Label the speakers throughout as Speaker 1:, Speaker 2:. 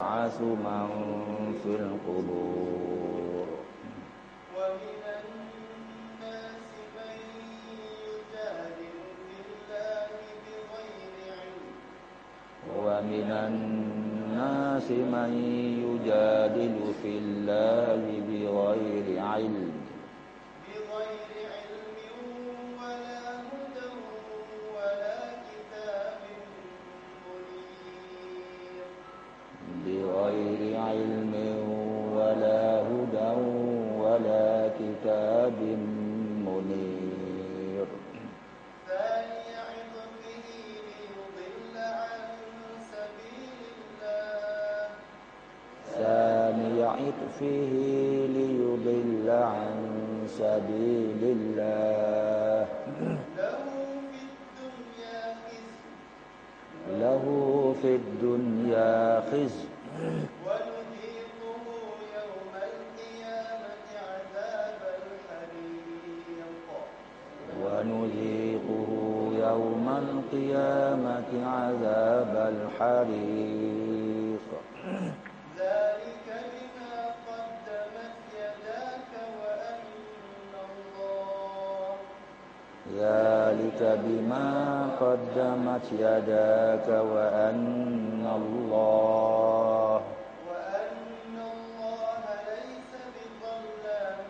Speaker 1: يبعث من في القبور.
Speaker 2: ومن الناس من يجادل في الله بغير علم.
Speaker 1: ومن الناس من يجادل في الله بغير علم.
Speaker 2: عطفه ليضل عن سبيل الله. له في الدنيا خزي. ونذيقه يوم القيامة عذاب
Speaker 1: ونذيقه يوم القيامة عذاب الحريق.
Speaker 2: ذلك بما قدمت يداك وأن الله
Speaker 1: وأن الله
Speaker 2: ليس بظلام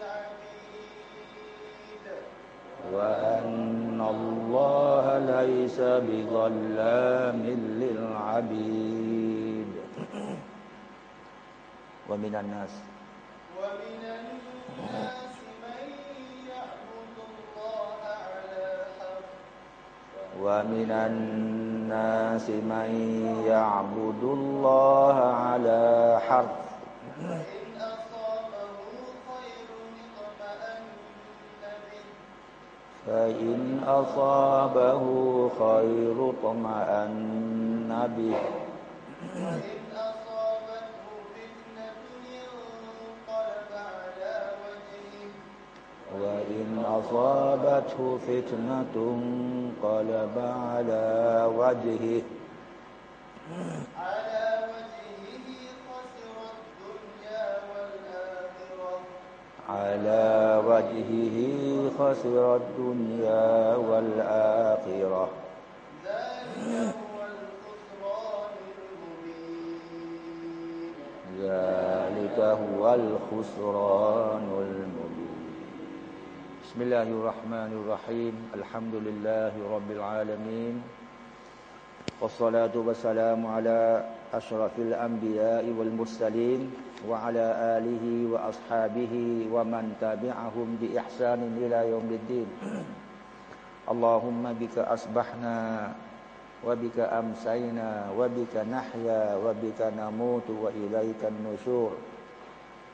Speaker 2: للعبيد.
Speaker 1: وأن الله ليس بظلام للعبيد ومن الناس.
Speaker 2: ومن الناس.
Speaker 1: ومن الناس من يعبد الله على حرف.
Speaker 2: فإن أصابه خير اطمأن به. وإن أصابته فتنة انقلب على وجهه
Speaker 1: على وجهه
Speaker 2: خسر الدنيا والآخرة.
Speaker 1: على وجهه خسر الدنيا والآخرة
Speaker 2: ذلك هو الخسران المبين
Speaker 1: ذلك هو الخسران المبين بسم الله الرحمن الرحيم الحمد لله رب العالمين والصلاة والسلام على أشرف الأنبياء والمرسلين وعلى آله وأصحابه ومن تبعهم بإحسان إلى يوم الدين اللهم بك أصبحنا وبك أمسينا وبك نحيا وبك نموت وإليك النشور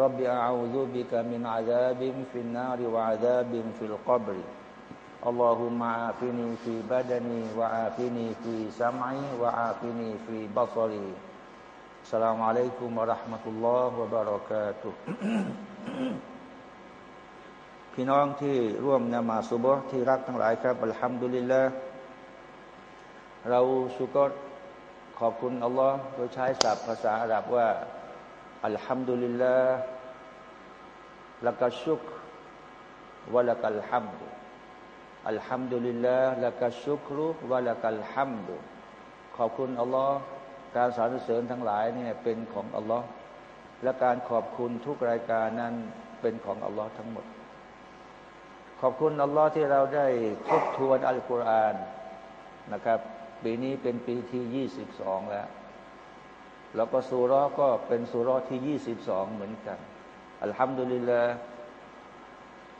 Speaker 1: رب أعوذ بك من عذاب في النار وعذاب في القبر اللهم عافني في بدني وعافني في سمعي وعافني في بصري السلام عليكم ورحمة الله وبركاتهพี่น้องที่ร่วมนมาสุบะที่รักทั้งหลายครับอัลฮัมดุลิลละเราชุกรขอบคุณอัลลอฮ์โดยใช้ศัพท์ภาษาอาหรับว่า อัลฮัมดุลิลละละกัชุกวะละกัลฮัมดุอัลฮัมดุลิลละละกัชุกรุวะละกัลฮัมดุขอบคุณอัลลอฮ์การสรรเสริญทั้งหลายเนี่ยเป็นของอัลลอฮ์และการขอบคุณทุกรายการนั้นเป็นของอัลลอฮ์ทั้งหมด ขอบคุณอัลลอฮ์ที่เราได้ทบทวนอัลกุรอานนะครับ ปีนี้เป็นปีที่ยี่สิบสองแล้ว แล้วก็สุราะห์ก็เป็นสุราะห์ที่ยี่สิบสองเหมือนกัน อัลฮัมดุลิลลา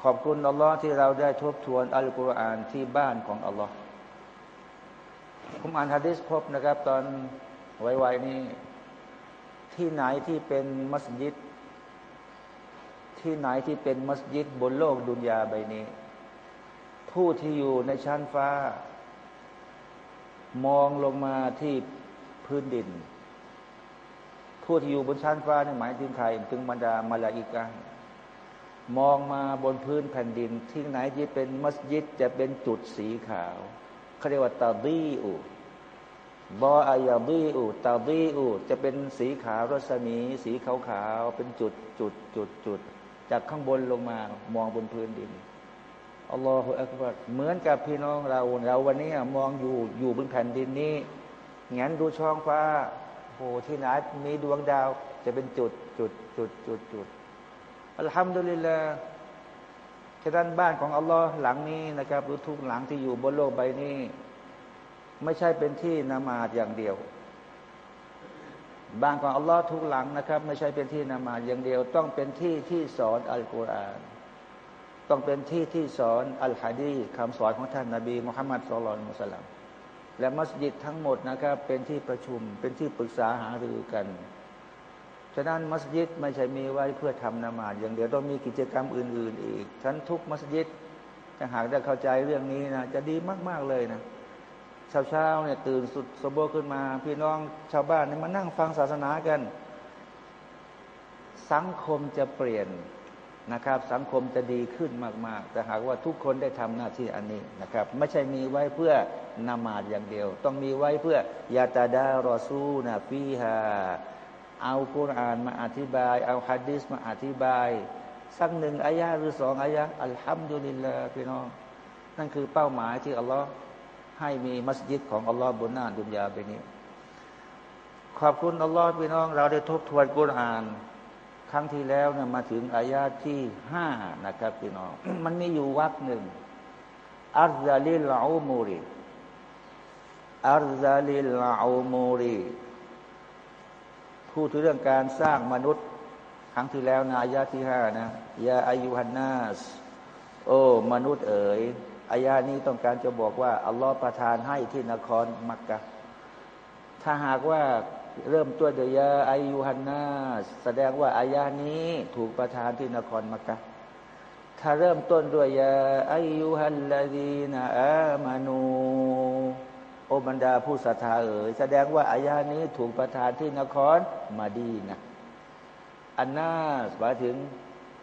Speaker 1: ขอบคุณอัลลอฮ์ที่เราได้ทบทวนอัลกุรอานที่บ้านของอัลลอฮ์ผมอ่านฮะดิษพบนะครับ ตอนไวๆนี่ที่ไหนที่เป็นมัสยิด ที่ไหนที่เป็นมัสยิดบนโลกดุนยาใบนี้ ผู้ที่อยู่ในชั้นฟ้า มองลงมาที่พื้นดิน ผู้ที่อยู่บนชั้นฟ้านี่หมายถึงใครถึงบรรดามาลาอิกามองมาบนพื้นแผ่นดิน ที่ไหนที่เป็นมัสยิดจะเป็นจุดสีขาวเขาเรียกว่าตาดีอูบออายาบีอูตาบีอูจะเป็นสีขาวรัศมี สีขาวขาวเป็นจุดจุดจุดจุดจากข้างบนลงมามองบนพื้นดินอัลลอฮฺอักบัรเหมือนกับพี่น้องเราเราวันนี้มองอยู่อยู่บนแผ่นดินนี้งั้นดูช่องฟ้า โอ้ที่ไหนมีดวงดาว จะเป็นจุดจุดจุดจุดจุดอัลฮัมดุลิลลาห์ฉะนั้นบ้านของอัลลอฮ์หลังนี้นะครับหรือทุกหลังที่อยู่บนโลกใบนี้ ไม่ใช่เป็นที่นามาดอย่างเดียว บ้านของอัลลอฮ์ทุกหลังนะครับ ไม่ใช่เป็นที่นามาดอย่างเดียว ต้องเป็นที่ที่สอนอัลกุรอานต้องเป็นที่ที่สอนอัลฮะดีคำสอนของท่านนาบีมุฮัมมัดสุลลัลมุสลัม และมัสยิดทั้งหมดนะครับ เป็นที่ประชุมเป็นที่ปรึกษาหารือกันฉะนั้นมัสยิดไม่ใช่มีไว้เพื่อทำนามาดอย่างเดียวต้องมีกิจกรรมอื่น ๆ อีกฉันทุกมัสยิดถ้าหากได้เข้าใจเรื่องนี้นะจะดีมาก ๆเลยนะเช้าๆเนี่ยตื่นสุดสบูรณ์ขึ้นมา พี่น้องชาวบ้านเนี่ยมานั่งฟังศาสนากัน สังคมจะเปลี่ยน นะครับ สังคมจะดีขึ้นมาก ๆ แต่หากว่าทุกคนได้ทำหน้าที่อันนี้นะครับ ไม่ใช่มีไว้เพื่อนามาดอย่างเดียว ต้องมีไว้เพื่อยาตาดารอซูนะฟีฮาเอากุรานมาอธิบาย เอาฮะดิษมาอธิบาย สักหนึ่งอายะหรือสองอายะอัลฮัมดุลิลลาห์พี่น้องนั่นคือเป้าหมายที่อัลลอฮ์ให้มีมัสยิดของอัลลอฮ์บนหน้าดุนยาไปนี้ ขอบคุณอัลลอฮ์พี่น้อง เราได้ทบทวนกุราน ครั้งที่แล้วเนี่ยมาถึงอายาที่ห้านะครับพี่น้องมันมีอยู่วักหนึ่งอัลซาลิลอูมูรีอัลซาลิลอูมูรีพูดถึงเรื่องการสร้างมนุษย์ ครั้งที่แล้วนะอายาที่ห้านะยาอายุฮันนาสโอ้มนุษย์เอ๋ยอายานี้ต้องการจะบอกว่า อัลลอฮฺประทานให้ที่นครมักกะถ้าหากว่า เริ่มตัวเดียอายุฮันนาสแสดงว่าอายานี้ถูกประทานที่นครมักกะถ้าเริ่มต้นด้วยยาอายุฮัลลาดีนาอามานูโอบรรดาผู้ศรัทธาเอ๋ยแสดงว่าอายานี้ถูกประทานที่นครมาดีนะอันน่าหมายถึง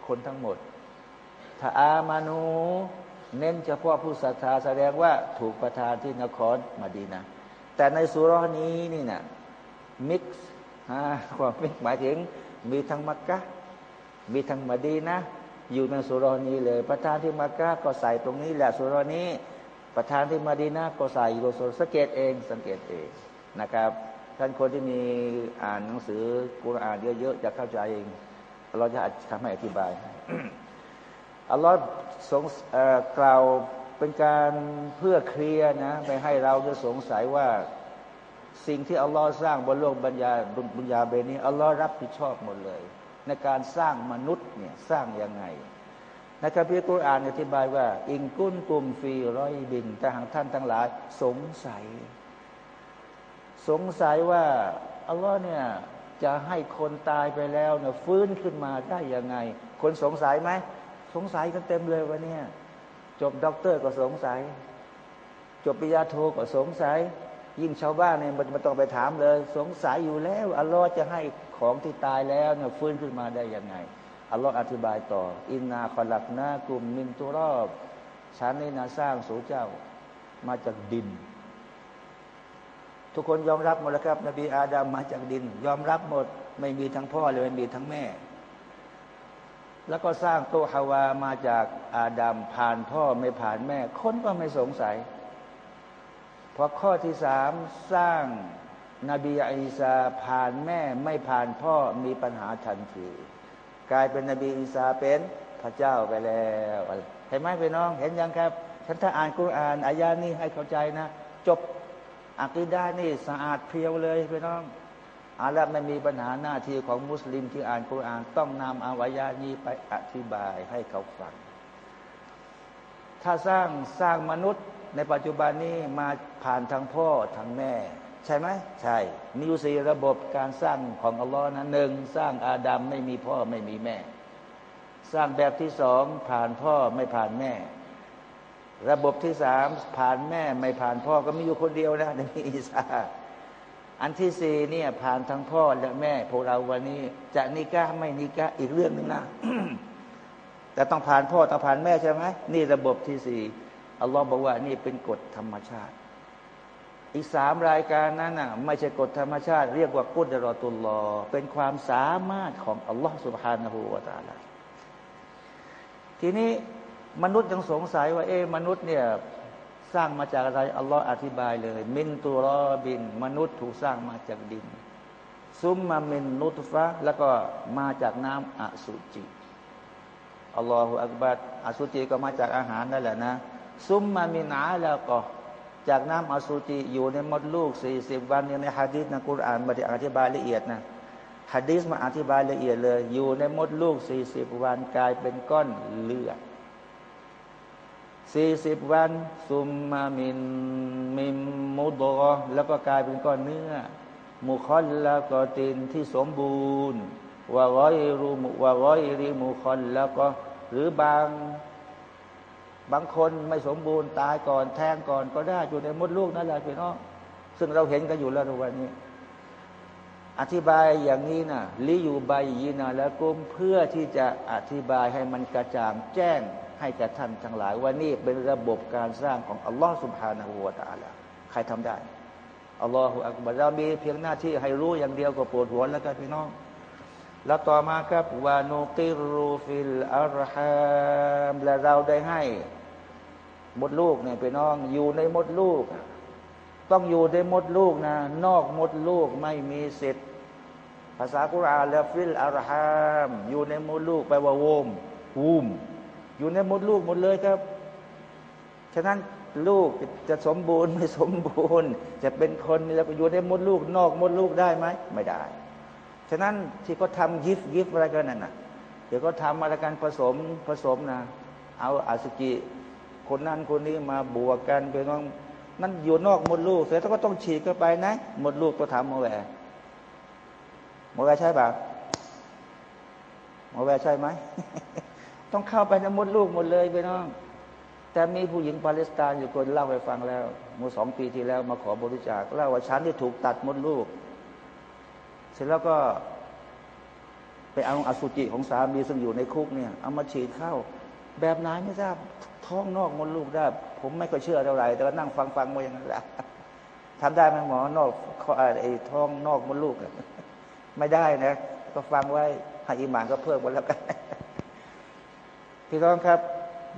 Speaker 1: คนทั้งหมด ถ้าอามานูเน้นเฉพาะผู้ศรัทธาแสดงว่าถูกประทานที่นครมาดีนะแต่ในสุรานี้นี่นะ มิกซ์ความมิกหมายถึง มีทั้งมักกะมีทั้งมาดีนะ อยู่ในสุรานี้เลย ประทานที่มักกะก็ใส่ตรงนี้แหละสุรานี้ ประธานที่มาดีนาก็ใส่โลโซสังเกตเองสังเกตเองนะครับท่านคนที่มีอ่านหนังสือกุรอานเยอะๆจะเข้าใจเอง เราจะทำให้อธิบายอัลลอฮ์สงกล่าวเป็นการเพื่อเคลียร์นะไม่ให้เราจะสงสัยว่า สิ่งที่อัลลอฮ์สร้างบนโลกบัญญาบุญญาเบนี้อัลลอฮ์รับผิดชอบหมดเลย ในการสร้างมนุษย์เนี่ยสร้างยังไงในคัมภีร์กุรอานอธิบายว่า إن كنتم في ريبแต่หากท่านทั้งหลาย สงสัย สงสัยว่าอัลลอฮ์เนี่ยจะให้คนตายไปแล้วเนี่ยฟื้นขึ้นมาได้ยังไง คนสงสัยไหมสงสัยกันเต็มเลยวันนี้จบด็อกเตอร์ก็สงสัย จบปริญญาโทก็สงสัย ยิ่งชาวบ้านเนี่ยมันต้องไปถามเลย สงสัยอยู่แล้วอัลลอฮ์จะให้ของที่ตายแล้วเนี่ยฟื้นขึ้นมาได้ยังไงอัลลอฮ์อธิบายต่อ อินนาขลักนากลุ่มมินตุรอบฉันนี่นาสร้างสูเจ้ามาจากดิน ทุกคนยอมรับหมดแล้วครับ นบีอาดามมาจากดิน ยอมรับหมด ไม่มีทั้งพ่อเลยไม่มีทั้งแม่ แล้วก็สร้างโตฮาวามาจากอาดัมผ่านพ่อไม่ผ่านแม่ คนก็ไม่สงสัย พอข้อที่สามสร้างนบีอิสาผ่านแม่ไม่ผ่านพ่อมีปัญหาทันที กลายเป็นนบีอีสาเป็นพระเจ้าไปแล้วเห็นไหมพี่น้องเห็นยังครับ ฉันถ้าอ่านกุรอานอายานี้ให้เข้าใจนะ จบอักีดานี่สะอาดเพียวเลยพี่น้องอาลับไม่มีปัญหาหน้าที่ของมุสลิมที่อ่านกุรอานต้องนำอาวายานี้ไปอธิบายให้เขาฟัง ถ้าสร้างสร้างมนุษย์ ในปัจจุบันนี้มาผ่านทางพ่อทางแม่ ใช่ไหมใช่ มีอยู่สี่ระบบการสร้างของอัลลอฮ์นะหนึ่งสร้างอาดัมไม่มีพ่อไม่มีแม่ สร้างแบบที่สองผ่านพ่อไม่ผ่านแม่ ระบบที่สามผ่านแม่ไม่ผ่านพ่อก็มีอยู่คนเดียวนะในอีสาอันที่สี่เนี่ยผ่านทั้งพ่อและแม่พวกเราวันนี้ จะนิกะไม่นิกะอีกเรื่องหนึ่งนะแต่ต้องผ่านพ่อต้องผ่านแม่ใช่ไหมนี่ระบบที่สี่ อัลลอฮ์บอกว่านี่เป็นกฎธรรมชาติ อีกสามรายการนั้นน่ะไม่ใช่กฎธรรมชาติ เรียกว่ากุดรอตุลลอเป็นความสามารถของอัลลอฮ์สุบฮานาหูวาตาลาทีนี้มนุษย์ยังสงสัยว่า เอ๊มนุษย์เนี่ยสร้างมาจากอะไรอัลลอฮ์อธิบายเลย มินตุรอบิน มนุษย์ถูกสร้างมาจากดิน ซุมมามินนุตฟะแล้วก็มาจากน้ำอสุจิอัลลอฮฺอักบัดอสุจิก็มาจากอาหารนั่นแหละนะ ซุมมามินอาแล้วก็ จากน้ำอสุจิอยู่ในมดลูกสี่สิบวันเนี่ยในฮะดีษนะกุรอานมาอธิบายละเอียดนะฮะดีษมาอธิบายละเอียดเลย อยู่ในมดลูกสี่สิบวันกลายเป็นก้อนเลือดสี่สิบวัน ซุมมามินมิมมุดอแล้วก็กลายเป็นก้อนเนื้อมุคอลละกอตินที่สมบูรณ์ว่ารอยรูมว่ารอยรีมุคอลแล้วก็หรือบาง บางคนไม่สมบูรณ์ตายก่อนแทงก่อนก็ได้อยู่ในมดลูกนั่นแหละพี่น้องซึ่งเราเห็นกันอยู่แล้ววันนี้ อธิบายอย่างนี้นะลิยูใบยีนาและกุมเพื่อที่จะอธิบายให้มันกระจ่างแจ้งให้แก่ท่านทั้งหลายว่านี่เป็นระบบการสร้างของอัลลอฮ์สุบฮานาหัวตาละใครทำได้الله أكبرเรามีเพียงหน้าที่ให้รู้อย่างเดียวก็ปวดหัวแล้วกันพี่น้อง แล้วต่อมาครับونقر في الأرحامและเราได้ให้ มดลูกเนี่ยพี่น้อง อยู่ในมดลูก ต้องอยู่ในมดลูกนะ นอกมดลูกไม่มีสิทธิ์ ภาษากุรอานแล้วفي الأرحامอยู่ในมดลูกแปลว่า womb womb อยู่ในมดลูกหมดเลยครับ ฉะนั้นลูกจะสมบูรณ์ไม่สมบูรณ์ จะเป็นคนแล้วอยู่ในมดลูก นอกมดลูกได้ไหมไม่ได้ ฉะนั้นที่เขาทายิฟยิฟอะไรกันนั่นนะเดี๋ยวก็ทำอะไรกันผสมผสมนะเอาอาสกิคนนั้นคนนี้มาบวกกันไปน้องนั่นอยู่นอกมดลูกเสร็จแล้วก็ต้องฉีกเข้าไปนะมดลูกก็ทำมาแหวมาแหวใช่ป่ะมาแหวใช่ไหมต้องเข้าไปในมดลูกหมดเลยไปน้อง แต่มีผู้หญิงปาเลสไตน์อยู่คนเล่าให้ฟังแล้วเมื่อสองปีที่แล้วมาขอบริจาคเล่าว่าฉันที่ถูกตัดมดลูก เสร็จแล้วก็ ไปเอาอสุจิของสามีซึ่งอยู่ในคุกเนี่ย เอามาฉีดเข้า แบบไหนไม่ทราบท้องนอกมดลูกได้ ผมไม่ค่อยเชื่อเท่าไหร่แต่ก็นั่งฟังฟังมาอย่างนั้นแหละทำได้ไหมหมอนอกไอ้ท้องนอกมดลูกไม่ได้นะ ก็ฟังไว้ให้อิหมานก็เพิ่มมาแล้วกันพี่น้องครับ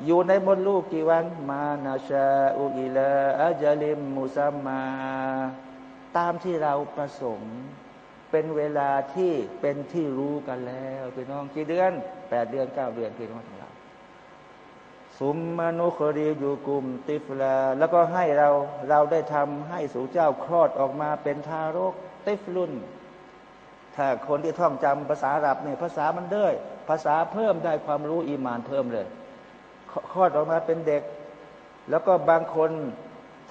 Speaker 1: อยู่ในมดลูกกี่วัน มานาชาอุอิลาอัจลิมมุซัมมา ตามที่เราประสงค์ เป็นเวลาที่เป็นที่รู้กันแล้วพี่น้องกี่เดือนแปดเดือนเก้าเดือนพี่น้องของเราสุมมนุครีอยู่กลุ่มติฟลา แล้วก็ให้เราเราได้ทำให้สู่เจ้าคลอดออกมาเป็นทารกติฟลุนถ้าคนที่ท่องจำภาษาอับเนี่ยภาษามันเด้ยภาษาเพิ่มได้ความรู้อีมานเพิ่มเลยคลอดออกมาเป็นเด็ก แล้วก็บางคน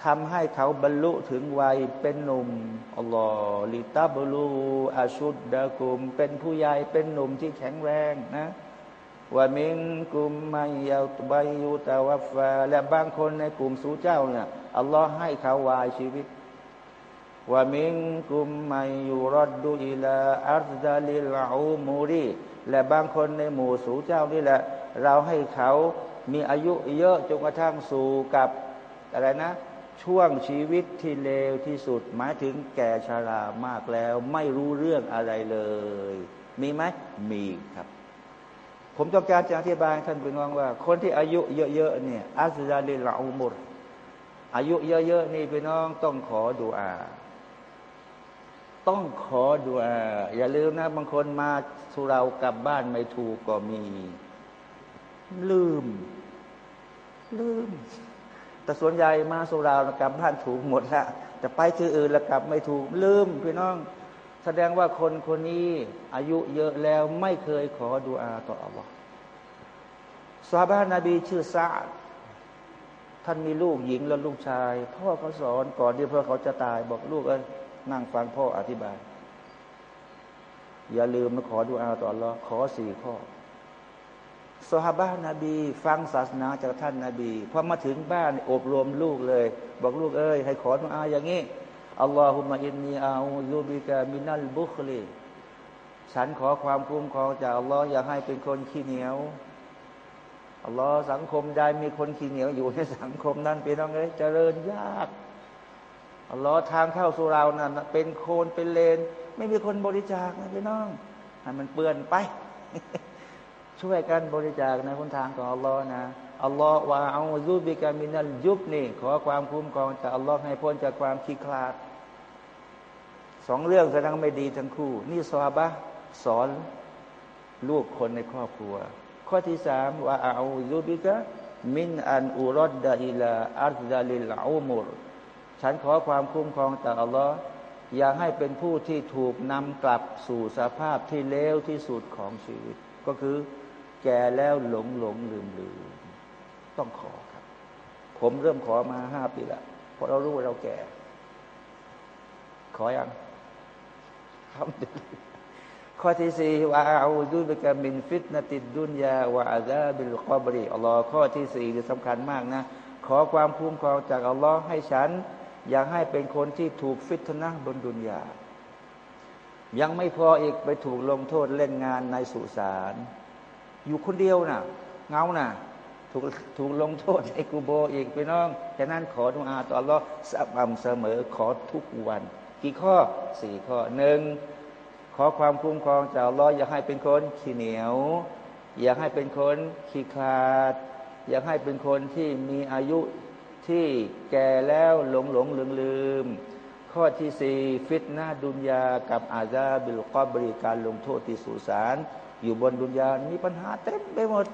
Speaker 1: ทำให้เขาบรรลุถึงวัยเป็นหนุ่มอัลลอฮฺลิตาบลูอาชุดดะกุม เป็นผู้ใหญ่เป็นหนุ่มที่แข็งแรงนะว่ามิงกุมมายาตบายุตาวฟาและบางคนในกลุ่มสู่เจ้าเนี่ยอัลลอฮ์ให้เขาวายชีวิตว่ามิงกุมมายุรดดูอิลาอัลดาลิลอูมูรีและบางคนในหมู่สู่เจ้านี่แหละ เราให้เขามีอายุเยอะจนกระทั่งสู่กับอะไรนะ ช่วงชีวิตที่เลวที่สุด หมายถึงแก่ชารามากแล้ว ไม่รู้เรื่องอะไรเลย มีไหมมีครับ ผมต้องการจะอธิบายท่านพี่น้องว่า คนที่อายุเยอะๆเนี่ยอัลดาลิลอูมุรอายุเยอะๆนี่พี่น้องต้องขอดุอา ต้องขอดูอา อย่าลืมนะ บางคนมาสุเรากลับบ้านไม่ถูกก็มี ลืม ลืม แต่ส่วนใหญ่มาสุรากลับบ้านถูกหมดละแต่ไปที่อื่นแล้วกลับไม่ถูกลืมพี่น้อง แสดงว่าคนคนนี้อายุเยอะแล้วไม่เคยขอดูอาต่ออัลลอฮ์ซาบานาบีชื่อซาดท่านมีลูกหญิงและลูกชาย พ่อเขาสอนก่อนที่พ่อเขาจะตายบอกลูกเอ้ยนั่งฟังพ่ออธิบาย อย่าลืมมาขอดูอาต่อรอขอสี่ข้อ สฮาบะนบี ฟังศาสนาจากท่านนาบีพอมาถึงบ้านอบรมลูกเลย บอกลูกเอ้ยให้ขอดุอาอย่างนี้อัลลอฮุมะอินนีอาอูซูบิกามินัลบุคลีฉันขอความคุ้มครองจากอัลลอฮ์อย่าให้เป็นคนขี้เหนียวอัลลอฮ์สังคมใดมีคนขี้เหนียวอยู่ในสังคมนั้นเป็นต้องเลยเจริญยากอัลลอฮ์ทางเข้าสู่เรานั้นเป็นโคนเป็นเลน ไม่มีคนบริจาคนะพี่น้องให้มันเปื้อนไป ช่วยกันบริจาคในคนทางของอัลลอฮ์นะอัลลอฮ์ว่าเอาซูบิกามินัลยุบนี่ขอความคุ้มครองจากอัลลอฮ์ให้พ้นจากความขี้คลาดสองเรื่องแสดงไม่ดีทั้งคู่ นี่ซอบะสอนลูกคนในครอบครัว ข้อที่สามว่าเอาซูบิกะมินอันอุรดดาอิลาอัลดาลิลอุมุรฉันขอความคุ้มครองจากอัลลอฮ์อย่าให้เป็นผู้ที่ถูกนำกลับสู่สภาพที่เลวที่สุดของชีวิต ก็คือ แก่แล้วหลงหลงลืมลืมต้องขอครับ ผมเริ่มขอมาห้าปีละเพราะเรารู้ว่าเราแก่ ขออยังทำข้อที่สี่وأعوذ بك من فتنة الدنيا وعذاب القبرอัลลอฮ์ข้อที่สี่สำคัญมากนะ ขอความคุ้มครองจากอัลลอฮ์ให้ฉัน อยากให้เป็นคนที่ถูกฟิตนะบนดุนยา ยังไม่พออีกไปถูกลงโทษเล่นงานในสุสาน อยู่คนเดียวนะ่ะเงานะ่ะถูกถูกลงโทษในกูโบอีกพี่น้องฉะนั้นขอดุอาต่อรอสม่ำเสมอขอทุกวัน กี่ข้อสี่ข้อหนึ่งขอความคุ้มครองจากรออย่าให้เป็นคนขี้เหนียว อยากให้เป็นคนขี้ขาด อยากให้เป็นคนที่มีอายุที่แก่แล้วหลงหลงลืมลืมข้อที่สี่ฟิตนาดุนยากับอาซาบิลกอบริการลงโทษที่สุสาน อยู่บนดุนยา มีปัญหาเต็มไปหมด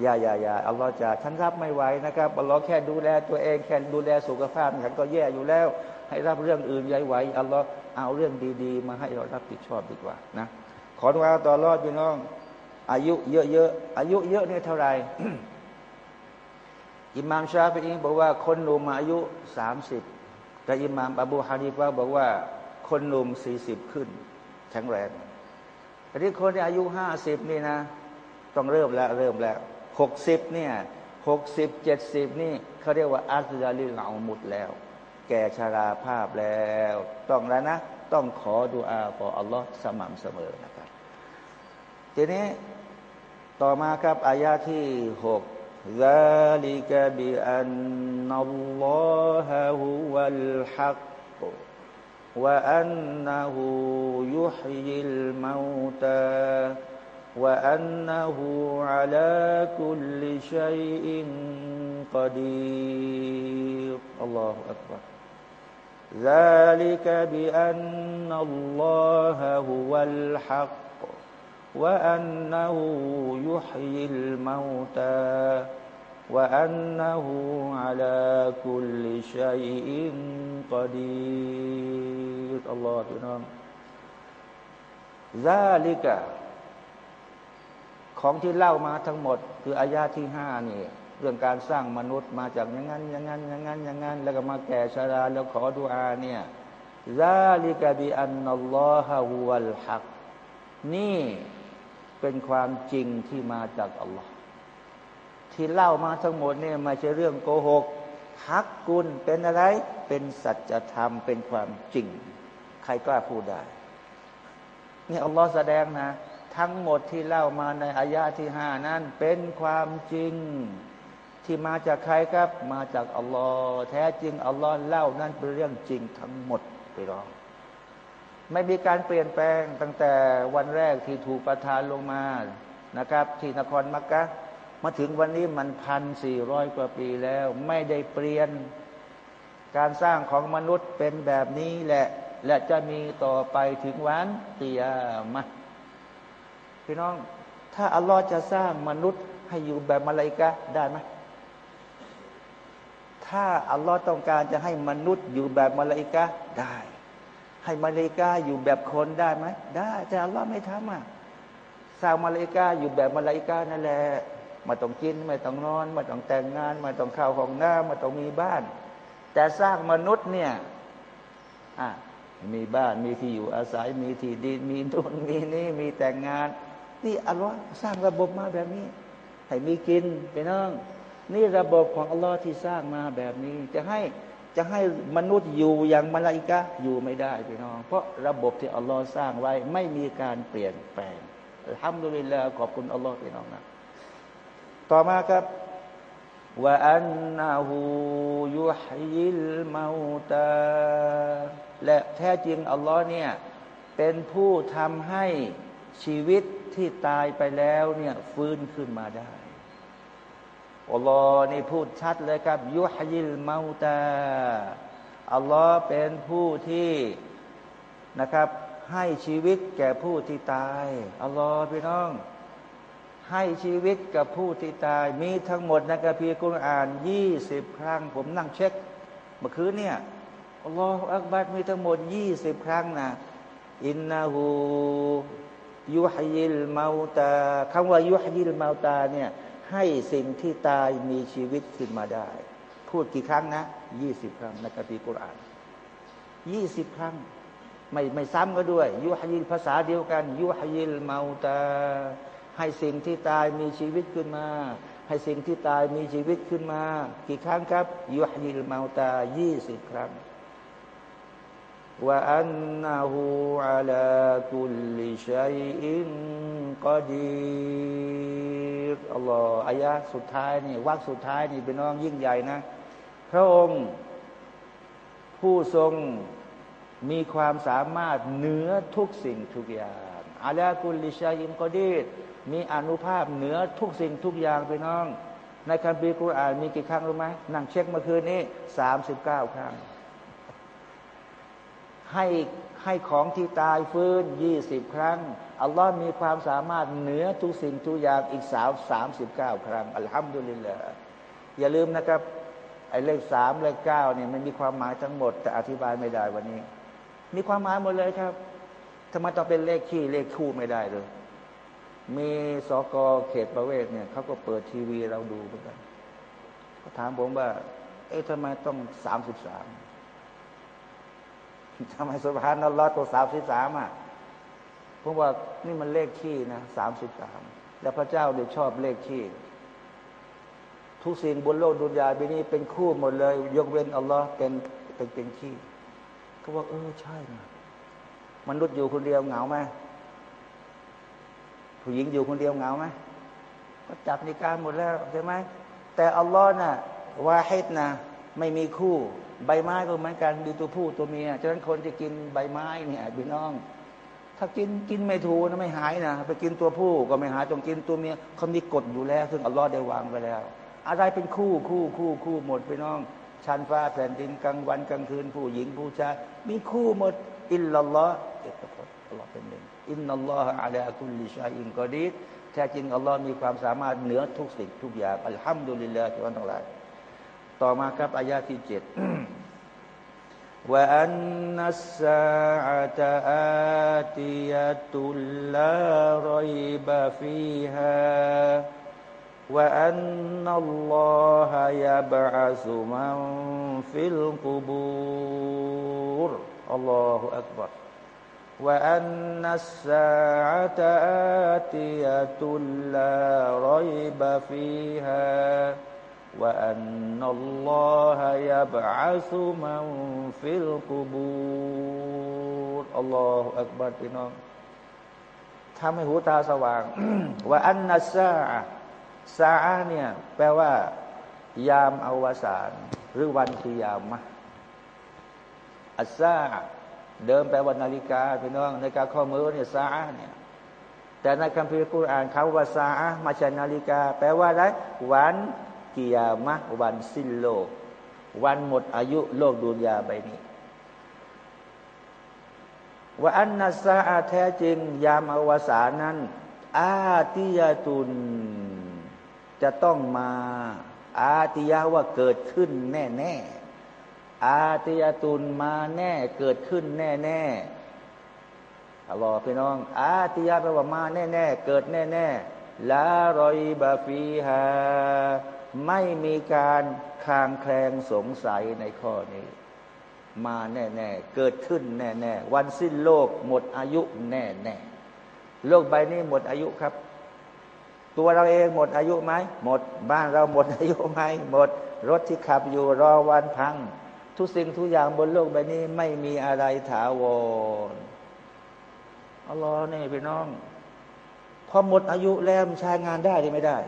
Speaker 1: อย่าอย่าอย่าอัลลอฮ์จะฉันรับไม่ไหวนะครับอัลลอฮ์แค่ดูแลตัวเองแค่ดูแลสุขภาพฉันก็แย่อยู่แล้ว ให้รับเรื่องอื่นใหญ่ไหวอัลลอฮ์เอาเรื่องดีๆ มาให้เรารับผิดชอบดีกว่านะขอดุอาต่อรอดพี่น้อง อายุเยอะๆอายุเยอะเนี่ยเท่าไหร่อิหม่ามชาฟีอีบอกว่าคนหนุ่มอายุสามสิบแต่อิหม่ามอบูฮานิฟะบอกว่าคนหนุ่มสี่สิบขึ้นแข็งแรง แต่ที่คนที่อายุห้าสิบนี่นะ ต้องเริ่มแล้วเริ่มแล้วหกสิบเนี่ยหกสิบเจ็ดสิบนี่เขาเรียกว่าอัลลาลิลเอามุดแล้ว แก่ชาราภาพแล้ว ต้องแล้วนะ ต้องขอดุอาขออัลลอฮ์สม่ำเสมอนะครับ ทีนี้ต่อมาครับอายาที่หก ذلك بأن الله هو الحق وأنه يحيي الموتى وأنه على كل شيء قدير. الله أكبر. ذلك بأن الله هو الحق وأنه يحيي الموتى وأنه على كل شيء قدير الله พี่น้อง ذلك ของที่เล่ามาทั้งหมด คืออายาที่ห้านี่เรื่องการสร้างมนุษย์มาจากอย่างนั้นอย่างนั้นอย่างนั้นอย่างนั้นแล้วก็มาแก่ชาราแล้วขอดุอาเนี่ยซาลิกะบิอันนัลลอฮะฮุวัลฮักนี่เป็นความจริงที่มาจากอัลลอฮ์ ที่เล่ามาทั้งหมดเนี่ยไม่ใช่เรื่องโกหกฮักกุลเป็นอะไร เป็นสัจธรรมเป็นความจริง ใครกล้าพูดได้ นี่อัลลอฮ์แสดงนะ ทั้งหมดที่เล่ามาในอายาที่ห้านั้น เป็นความจริง ที่มาจากใครครับ มาจากอัลลอฮ์แท้จริงอัลลอฮ์เล่านั้นเป็นเรื่องจริงทั้งหมดไปรองไม่มีการเปลี่ยนแปลงตั้งแต่วันแรกที่ถูกประทานลงมานะครับ ที่นครมักกะ มาถึงวันนี้มันพันสี่ร้อยกว่าปีแล้ว ไม่ได้เปลี่ยน การสร้างของมนุษย์เป็นแบบนี้แหละ และจะมีต่อไปถึงวันเตียมะพี่น้อง ถ้าอัลลอฮ์จะสร้างมนุษย์ให้อยู่แบบมาลายกะได้ไหมถ้าอัลลอฮ์ต้องการจะให้มนุษย์อยู่แบบมาลายกะได้ ให้มาเลกาอยู่แบบคนได้ไหมได้แต่อัลลอฮ์ไม่ทำอะสร้างมาเลกาอยู่แบบมาเลกานั่นแหละ มาต้องกิน ไม่ต้องนอน ไม่ต้องแต่งงาน ไม่ต้องข้าห้องหน้ำไม่ต้องมีบ้าน แต่สร้างมนุษย์เนี่ยมีบ้านมีที่อยู่อาศัย มีที่ดินมีนู่นมีนี่มีแต่งงาน นี่อัลลอฮ์สร้างระบบมาแบบนี้ ให้มีกินไปน้องนี่ระบบของอัลลอฮ์ที่สร้างมาแบบนี้ จะให้จะให้มนุษย์อยู่อย่างมาลาอิกะอยู่ไม่ได้พี่น้อง เพราะระบบที่อัลลอฮ์สร้างไว้ไม่มีการเปลี่ยนแปลงทำดุลิลลาขอบคุณอัลลอฮ์พี่น้องนะ ต่อมาครับว่าอันนาหูยุฮยิลมาตาและแท้จริง อัลลอฮ์เนี่ย เป็นผู้ทำให้ชีวิตที่ตายไปแล้วเนี่ยฟื้นขึ้นมาได้อัลลอฮ์นี่พูดชัดเลยครับ ยุฮยิลมาตาอัลลอฮ์เป็นผู้ที่นะครับ ให้ชีวิตแก่ผู้ที่ตาย อัลลอฮ์พี่น้อง ให้ชีวิตกับผู้ที่ตาย มีทั้งหมดในกัมภีกุรอานยี่สิบครั้ง ผมนั่งเช็ค เมื่อคืนเนี่ยอัลลอฮฺอักบัดมีทั้งหมดยี่สิบครั้งนะอินนาหูยุฮยิลมาตาคำว่ายุฮยิลมาตาเนี่ยให้สิ่งที่ตายมีชีวิตขึ้นมาได้ พูดกี่ครั้งนะยี่สิบครั้งในกัมภีกุรอานยี่สิบครั้ง ไม่ไม่ซ้ำก็ด้วย ยุฮยิลภาษาเดียวกัน ยุฮยิลมาตา ให้สิ่งที่ตายมีชีวิตขึ้นมา ให้สิ่งที่ตายมีชีวิตขึ้นมา กี่ครั้งครับยุฮยิลมาตายี่สิบครั้งว่าอันนาหูอัลาคุลิชัยอินกอดีรอัลลอฮฺอายะสุดท้ายนี่วักสุดท้ายนี่เป็นน้องยิ่งใหญ่นะ พระองค์ผู้ทรงมีความสามารถเหนือทุกสิ่งทุกอย่างอาลากุลิชายิมกอดี มีอนุภาพเหนือทุกสิ่งทุกอย่างไปน้อง ในคัมภีร์กุรอานมีกี่ครั้งรู้ไหมนั่งเช็คเมื่อคืนนี้สามสิบเก้าครั้ง ให้ให้ของที่ตายฟื้นยี่สิบครั้ง อัลลอฮ์มีความสามารถเหนือทุกสิ่งทุกอย่างอีกสาวสามสิบเก้าครั้ง อัลฮัมดุลิลละอย่าลืมนะครับ ไอ้เลขสามเลขเก้าเนี่ยมันมีความหมายทั้งหมด แต่อธิบายไม่ได้วันนี้ มีความหมายหมดเลยครับทำไมต้องเป็นเลขขี้เลขคู่ไม่ได้เลย มีสกเขตประเวศเนี่ยเขาก็เปิดทีวีเราดูเหมือนกันเขาถามผมว่า เอ๊ะทำไมต้องสามสิบสามทำไมสุภาพนัลลอฮ์ตัวสามสิบสามอะผมว่านี่มันเลขขี้นะสามสิบสามแล้วพระเจ้าเนี่ยชอบเลขขี้ทุกสิ่งบนโลกดุนยาบีนี้เป็นคู่หมดเลย ยกเว้นอัลลอฮ์เป็นเป็นเป็นขี้ก็บอกเออใช่นะมนุษย์อยู่คนเดียวเหงาไหม ผู้หญิงอยู่คนเดียวเหงาไหมก็จับในการหมดแล้วใช่ไหมแต่อัลลอฮ์น่ะวาฮิดนะไม่มีคู่ ใบไม้ก็เหมือนกันมีตัวผู้ตัวเมียฉะนั้นคนจะกินใบไม้เนี่ยพี่น้อง ถ้ากินกินไม่ถูกนะไม่หายนะไปกินตัวผู้ก็ไม่หายต้องกินตัวเมียเขามีกฎอยู่แล้ว ซึ่งอัลลอฮ์ได้วางไว้แล้ว อะไรเป็นคู่คู่คู่คู่หมดพี่น้องชั้นฟ้าแผ่นดินกลางวันกลางคืน ผู้หญิงผู้ชายมีคู่หมด إلا اللهเอกพจน์อัลลอฮ์เป็นหนึ่ง إن الله على كل شيء قديرแท้จริงอัลลอฮ์มีความสามารถเหนือทุกสิ่งทุกอย่างอัลฮัมดุลิลลาฮิวะนัลลอฮต่อมาครับอายาที่เจ็ดว่าอันนัสซาตะอาติยะตุลลารอยบะฟีฮะว่าอันนัลลอฮฺยาบะอัสุมันฟิลกุบูรอัลลอฮฺอักบาร์ وأن الساعة آتية لا ريب فيها وأن الله يبعث من في القبور الله أكبر พี่น้องทำให้หูตาสว่างว่าอันนัสซาซาเนี่ย แปลว่า ยามอวสานหรือวันที่ยามะอัสซา เดิมแปลว่านาฬิกาพี่น้องนาฬิกาข้อมือเนี่ยซาเนี่ยแต่ในคัมภีร์กุรอานเขาว่าซามาจากนาฬิกา แปลว่าอะไรวันกิยามะวันสิ้นโลก วันหมดอายุโลกดุนยาใบนี้ว่าอันนัสซาแท้จริง ยามอวสานนั้น อาติยาตุน จะต้องมา อาติยาว่าเกิดขึ้นแน่แน่ อาติยาตุนมาแน่เกิดขึ้นแน่แน่อัลลอฮ์พี่น้อง อาติยาแปลว่ามาแน่แน่เกิดแน่แน่ลารอยบาฟีฮาไม่มีการคลางแคลงสงสัยในข้อนี้ มาแน่แน่เกิดขึ้นแน่แน่วันสิ้นโลกหมดอายุแน่แน่โลกใบนี้หมดอายุครับ ตัวเราเองหมดอายุไหม หมดบ้านเราหมดอายุไหม หมดรถที่ขับอยู่รอวันพัง ทุกสิ่งทุกอย่างบนโลกใบนี้ ไม่มีอะไรถาวรอัลลอฮ์นี่พี่น้อง พอหมดอายุแล้วใช้งานได้หรือไม่ได้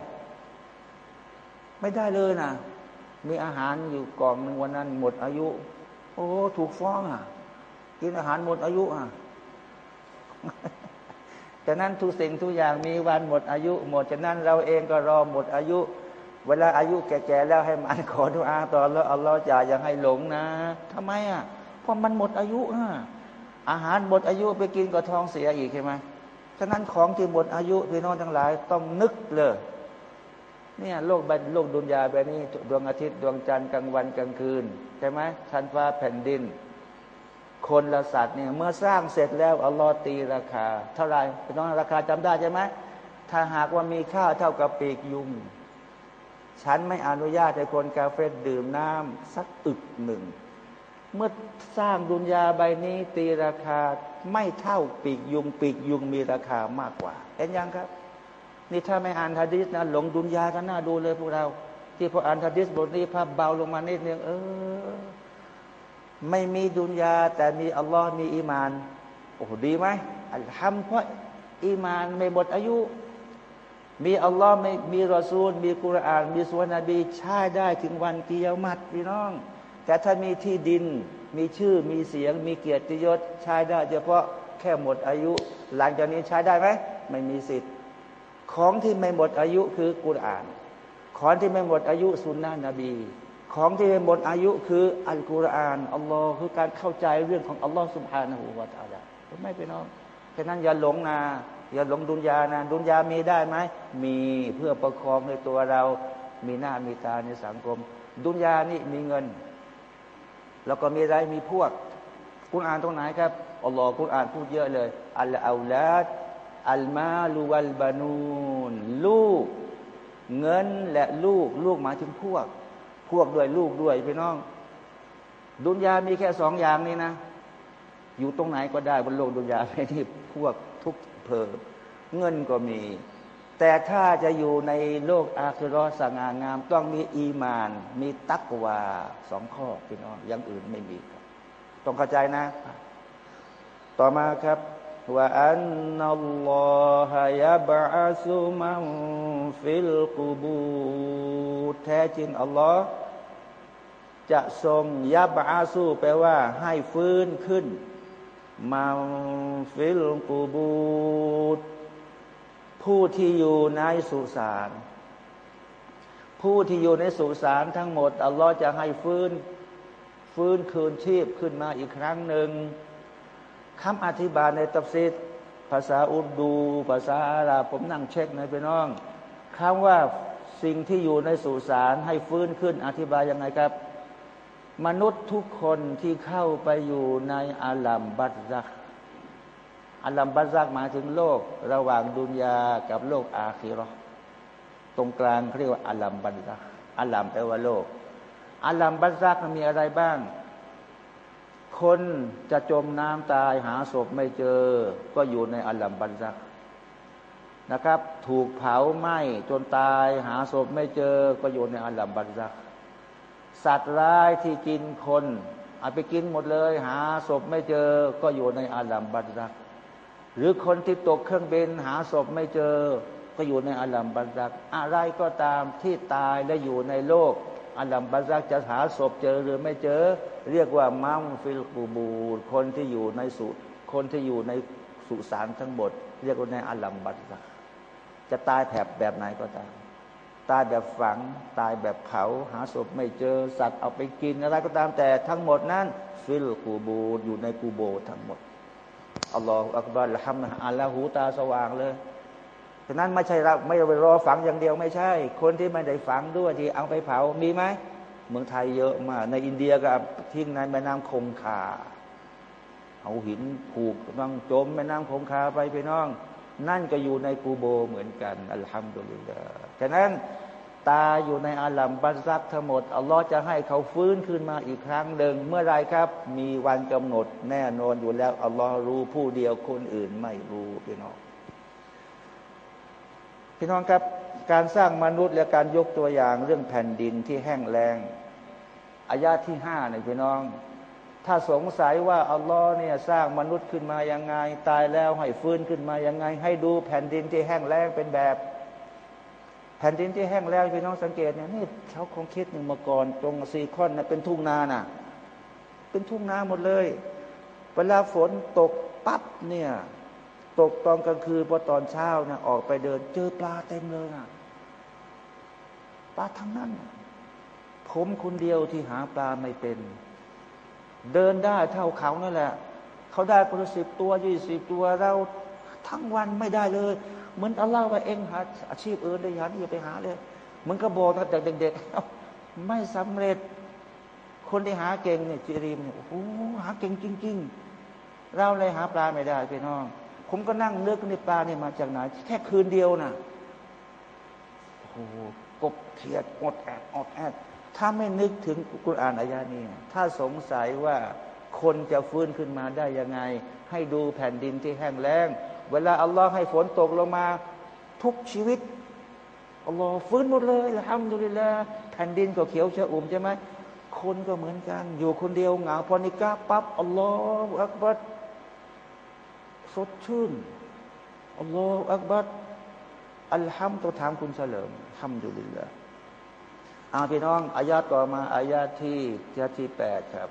Speaker 1: ไม่ได้เลยนะมีอาหารอยู่กล่องหนึ่งวันนั้น หมดอายุ โอ้ ถูกฟ้องอะ กินอาหารหมดอายุอะฉะนั้นทุกสิ่งทุกอย่างมีวันหมดอายุ หมดฉะนั้นเราเองก็รอหมดอายุ เวลาอายุแก่ๆแล้วให้มันขอดุอาต่อแล้วอัลลอฮฺจะยังให้หลงนะทำไมอะเพราะมันหมดอายุอะอาหารหมดอายุไปกินก็ท้องเสียอีกใช่ไหมฉะนั้นของที่หมดอายุพี่น้องทั้งหลายต้องนึกเลยเนี่ยโลกใบโลกดุนยาแบบนี้ดวงอาทิตย์ดวงจันทร์กลางวันกลางคืนใช่ไหมชั้นฟ้าแผ่นดิน คนละสัตว์เนี่ยเมื่อสร้างเสร็จแล้วอัลลอฮ์ตีราคา เท่าไหร่พี่น้องราคาจำได้ใช่ไหมถ้าหากว่ามีค่าเท่ากับปีกยุง ฉันไม่อนุญาตให้คนกาเฟตดื่มน้ำสักอึกหนึ่ง เมื่อสร้างดุนยาใบนี้ตีราคาไม่เท่าปีกยุง ปีกยุงมีราคามากกว่าเห็นยังครับ นี่ถ้าไม่อ่านฮะดิษนะหลงดุนยากันหน้าดูเลยพวกเรา ที่พออ่านฮะดิษบทนี้ภาพเบาลงมานิดนึงเออ ไม่มีดุนยา แต่มีอัลลอฮ์มีอีมาน โอ้ดีไหมอัลฮัมเพราะอีมานไม่หมดอายุ มีอัลลอฮ์ไม่มีรอซูล มีกุรอาน มีสุวรรณบีใช้ได้ถึงวันกิยามัตพี่น้อง แต่ถ้ามีที่ดิน มีชื่อมีเสียง มีเกียรติยศใช้ได้ เฉพาะแค่หมดอายุ หลังจากนี้ใช้ได้ไหมไม่มีสิทธิ์ ของที่ไม่หมดอายุคือกุรอาน ของที่ไม่หมดอายุสุนนะนบี ของที่ไม่หมดอายุคืออัลกุรอานอัลลอฮ์คือการเข้าใจเรื่องของอัลลอฮ์สุบฮานะฮูวาตาลาไม่ไปน้องฉะนั้นอย่าหลงนะ อย่าหลงดุนยานะดุนยามีได้ไหมมีเพื่อประคองในตัวเรา มีหน้ามีตาในสังคม ดุนยานี่มีเงิน แล้วก็มีอะไรมีพวกกุณอ่านตรงไหนครับอัลลอฮ์กุณอ่านพูดเยอะเลยอัลอาลาดอัลมาลูวัลบานูนลูก เงินและลูก ลูกหมายถึงพวก พวกด้วยลูกด้วยพี่น้อง ดุนยามีแค่สองอย่างนี้นะ อยู่ตรงไหนก็ได้บนโลกดุนยาไม่ที่พวกทุก เพอเงินก็มี แต่ถ้าจะอยู่ในโลกอาคิรอสง่างาม ต้องมีอีมาน มีตักวาสองข้อพี่น้องอย่างอื่นไม่มีต้องเข้าใจนะ ต่อมาครับว่าอันนัลลอฮยะบะซุมันฟิลกุบูแท้จริงอัลลอฮ์จะทรงยับอาสูแปลว่าให้ฟื้นขึ้น ما في القبورผู้ที่อยู่ในสุสานผู้ที่อยู่ในสุสานทั้งหมด อัลลอฮ์จะให้ฟื้น ฟื้นคืนชีพขึ้นมาอีกครั้งหนึ่งคำอธิบายในตัฟซีรภาษาอุรดู ภาษาอาหรับผมนั่งเช็คในพี่น้องคำว่าสิ่งที่อยู่ในสุสานให้ฟื้นขึ้นอธิบายยังไงครับ มนุษย์ทุกคนที่เข้าไปอยู่ในอาลัมบัตซักอาลัมบัตซักหมายถึงโลก ระหว่างดุนยากับโลกอาคีรอตรงกลางเรียกว่าอาลัมบัตซักอาลัมแปลว่าโลกอาลัมบัตซักมีอะไรบ้าง คนจะจมน้ำตายหาศพไม่เจอ ก็อยู่ในอัลลัมบันซักนะครับ ถูกเผาไหม้จนตายหาศพไม่เจอ ก็อยู่ในอัลลัมบันซัก สัตว์ร้ายที่กินคนเอาไปกินหมดเลย หาศพไม่เจอก็อยู่ในอัลลัมบันซัก หรือคนที่ตกเครื่องบินหาศพไม่เจอ ก็อยู่ในอัลลัมบันซัก อะไรก็ตามที่ตายและอยู่ในโลกอัลลัมบัซักจะหาศพเจอหรือไม่เจอ เรียกว่ามัมฟิลกูบูคนที่อยู่ในสุคนที่อยู่ในสุสานทั้งหมด เรียกว่าในอัลลัมบัซัก จะตายแผบแบบไหนก็ตาม ตายแบบฝัง ตายแบบเผา หาศพไม่เจอสัตว์เอาไปกินอะไรก็ตามแต่ทั้งหมดนั้นฟิลกูโบอยู่ในกูโบทั้งหมดอัลลอฮฺอักบารละฮัมนะอัลลอฮูตาสว่างเลยฉะนั้นไม่ใช่เราไม่ไปรอฝังอย่างเดียวไม่ใช่ คนที่ไม่ได้ฝังด้วยที่เอาไปเผามีไหมเมืองไทยเยอะมากในอินเดียก็ทิ้งในแม่น้ำคงคาเอาหินผูกน้องจมแม่น้ำคงคาไปไปน้อง นั่นก็อยู่ในกูโบเหมือนกันอัลฮัมดุลิลลาห์ฉะนั้น ตาอยู่ในอาลัมบัซักทั้งหมด อัลลอฮ์จะให้เขาฟื้นขึ้นมาอีกครั้งหนึ่งเมื่อไรครับ มีวันกำหนดแน่นอนอยู่แล้ว อัลลอฮ์รู้ผู้เดียวคนอื่นไม่รู้พี่น้องพี่น้องครับการสร้างมนุษย์และการยกตัวอย่างเรื่องแผ่นดินที่แห้งแล้งอายาที่ห้าเนี่ยพี่น้อง ถ้าสงสัยว่าอัลลอฮ์เนี่ยสร้างมนุษย์ขึ้นมายังไง ตายแล้วให้ฟื้นขึ้นมายังไง ให้ดูแผ่นดินที่แห้งแล้งเป็นแบบ แผ่นดินที่แห้งแล้งพี่น้องสังเกตเนี่ยนี่เขาคงคิดหนึ่งมาก่อน ตรงซีคอนนะเป็นทุ่งนาน่ะ เป็นทุ่งนาหมดเลย เวลาฝนตกปั๊บเนี่ย ตกตอนกลางคืนพอตอนเช้านะออกไปเดิน เจอปลาเต็มเลยอะปลาทั้งนั้น ผมคนเดียวที่หาปลาไม่เป็น เดินได้เท่าเขานั่นแหละ เขาได้คนสิบตัวยี่สิบตัวเราทั้งวันไม่ได้เลย เหมือนอัลลอฮ์ว่าเองหาอาชีพอื่นได้ยันอย่าไปหาเลยมันก็บอกตั้งแต่เด็กๆไม่สำเร็จ คนที่หาเก่งเนี่ยจิริมเนี่ยโอ้โหหาเก่งจริง ๆ เราเลยหาปลาไม่ได้พี่น้อง ผมก็นั่งนึกในปลาเนี่ยมาจากไหนแค่คืนเดียวน่ะโอ้โหกบเขียดอดแอดอดแอดถ้าไม่นึกถึงกุรอานอายานี้ถ้าสงสัยว่าคนจะฟื้นขึ้นมาได้ยังไง ให้ดูแผ่นดินที่แห้งแล้ง เวลาอัลลอฮ์ให้ฝนตกลงมาทุกชีวิตอัลลอฮ์ฟื้นหมดเลยละฮัมดุลิลละแผ่นดินก็เขียวชะอุ่มใช่ไหมคนก็เหมือนกัน อยู่คนเดียวเหงาพอนิกาปั๊บอัลลอฮฺอักบัดสดชื่นอัลลอฮฺอักบัดอัลฮัมตัวถามคุณเฉลิมฮัมดุลิลละอาพี่น้อง อายาตต่อมาอายาที่ที่แปดครับ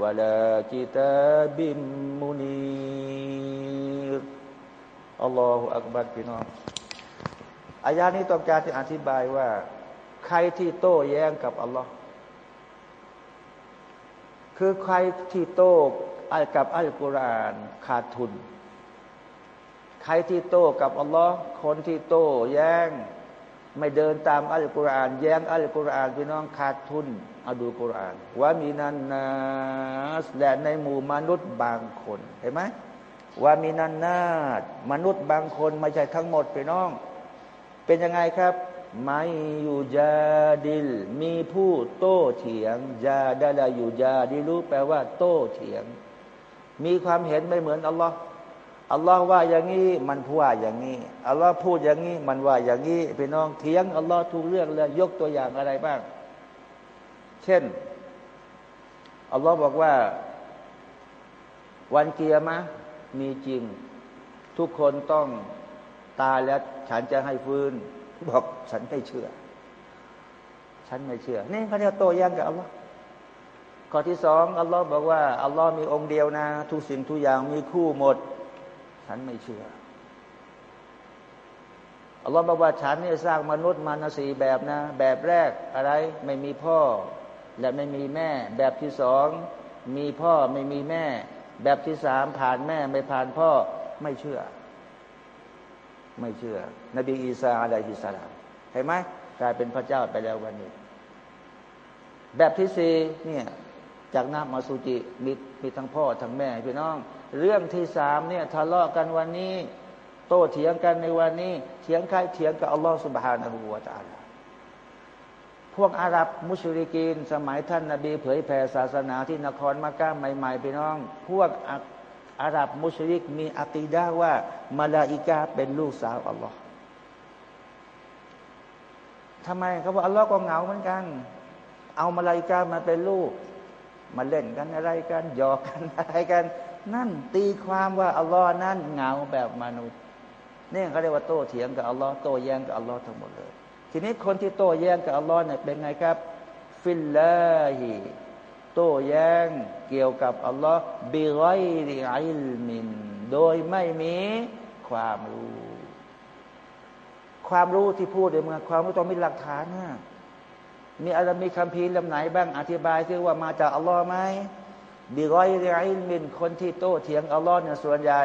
Speaker 1: ولا كتاب منير อัลลอฮฺอักบัรพี่น้องอายานี้ต้องการที่อธิบายว่า ใครที่โต้แย้งกับอัลลอฮ์คือใครที่โต้กับอัลกุรอานขาดทุน ใครที่โต้กับอัลลอฮ์คนที่โต้แย้ง ไม่เดินตามอัลกุรอาน แย้งอัลกุรอานพี่น้องขาดทุนเอาดูกุรอานว่ามีนันนาสและในหมู่มนุษย์บางคนเห็นไหมว่ามีนันนาสมนุษย์บางคนไม่ใช่ทั้งหมดพี่น้อง เป็นยังไงครับไม่อยู่ยาดิล มีผู้โต้เถียงยาดาลาอยู่ยาดิรู้แปลว่า โต้เถียง มีความเห็นไม่เหมือนอัลลอฮ์ อัลลอฮ์ว่าอย่างนี้มันพูดอย่างนี้อัลลอฮ์พูดอย่างนี้มันว่าอย่างนี้พี่น้องเถียงอัลลอฮ์ทุกเรื่องเลยยกตัวอย่างอะไรบ้าง เช่นอัลลอฮ์บอกว่า วันเกียร์มะมีจริง ทุกคนต้องตายแล้ว ฉันจะให้ฟื้น บอกฉันไม่เชื่อ ฉันไม่เชื่อ นี่เขาเรียกโต้แย้งกับอัลลอฮ์ข้อที่สองอัลลอฮ์บอกว่าอัลลอฮ์มีองค์เดียวนะ ทุกสิ่งทุกอย่างมีคู่หมด ฉันไม่เชื่ออัลลอฮ์บอกว่าฉันเนี่ยสร้างมนุษย์มานาสีแบบนะ แบบแรกอะไรไม่มีพ่อ และไม่มีแม่ แบบที่สองมีพ่อไม่มีแม่ แบบที่สามผ่านแม่ไม่ผ่านพ่อไม่เชื่อ ไม่เชื่อ นบีอีสาอะลัยฮิสสลามเห็นไหมกลายเป็นพระเจ้าไปแล้ววันนี้ แบบที่สี่เนี่ยจากน้ำมาสุจิมีมีทั้งพ่อทั้งแม่พี่น้อง เรื่องที่สามเนี่ยทะเลาะกันวันนี้ โต้เถียงกันในวันนี้เถียงใครเถียงกับอัลลอฮฺสุบฮานะฮูวาตาลาพวกอาหรับมุชริกีน สมัยท่านนาบีเผยแผ่ศาสนาที่นครมักกะใหม่ๆพี่น้อง พวกอาหรับมุชริกมีอัตีดาว่ามาลาอิกาเป็นลูกสาวอัลลอฮ์ทำไมเขาบอกอัลลอฮ์ก็เหงาเหมือนกัน เอามาลาอิกามาเป็นลูก มาเล่นกันอะไรกันหยอกกันอะไรกัน นั่นตีความว่าอัลลอฮ์นั่นเหงาแบบมนุษย์นี่เขาเรียกว่าโต้เถียงกับอัลลอฮ์โต้แย้งกับอัลลอฮ์ทั้งหมดเลย ทีนี้คนที่โต้แย้งกับอัลลอฮ์เนี่ยเป็นไงครับ في اللهโต้แย้งเกี่ยวกับอัลลอฮ์بغير علم โดยไม่มีความรู้ ความรู้ที่พูดเดี๋ยวมาความรู้ต้องมีหลักฐานนะมีอะไรมีคัมภีร์เล่มไหนบ้างอธิบายที่ว่ามาจากอัลลอฮ์ไหม بغير علمคนที่โต้เถียงอัลลอฮ์เนี่ยส่วนใหญ่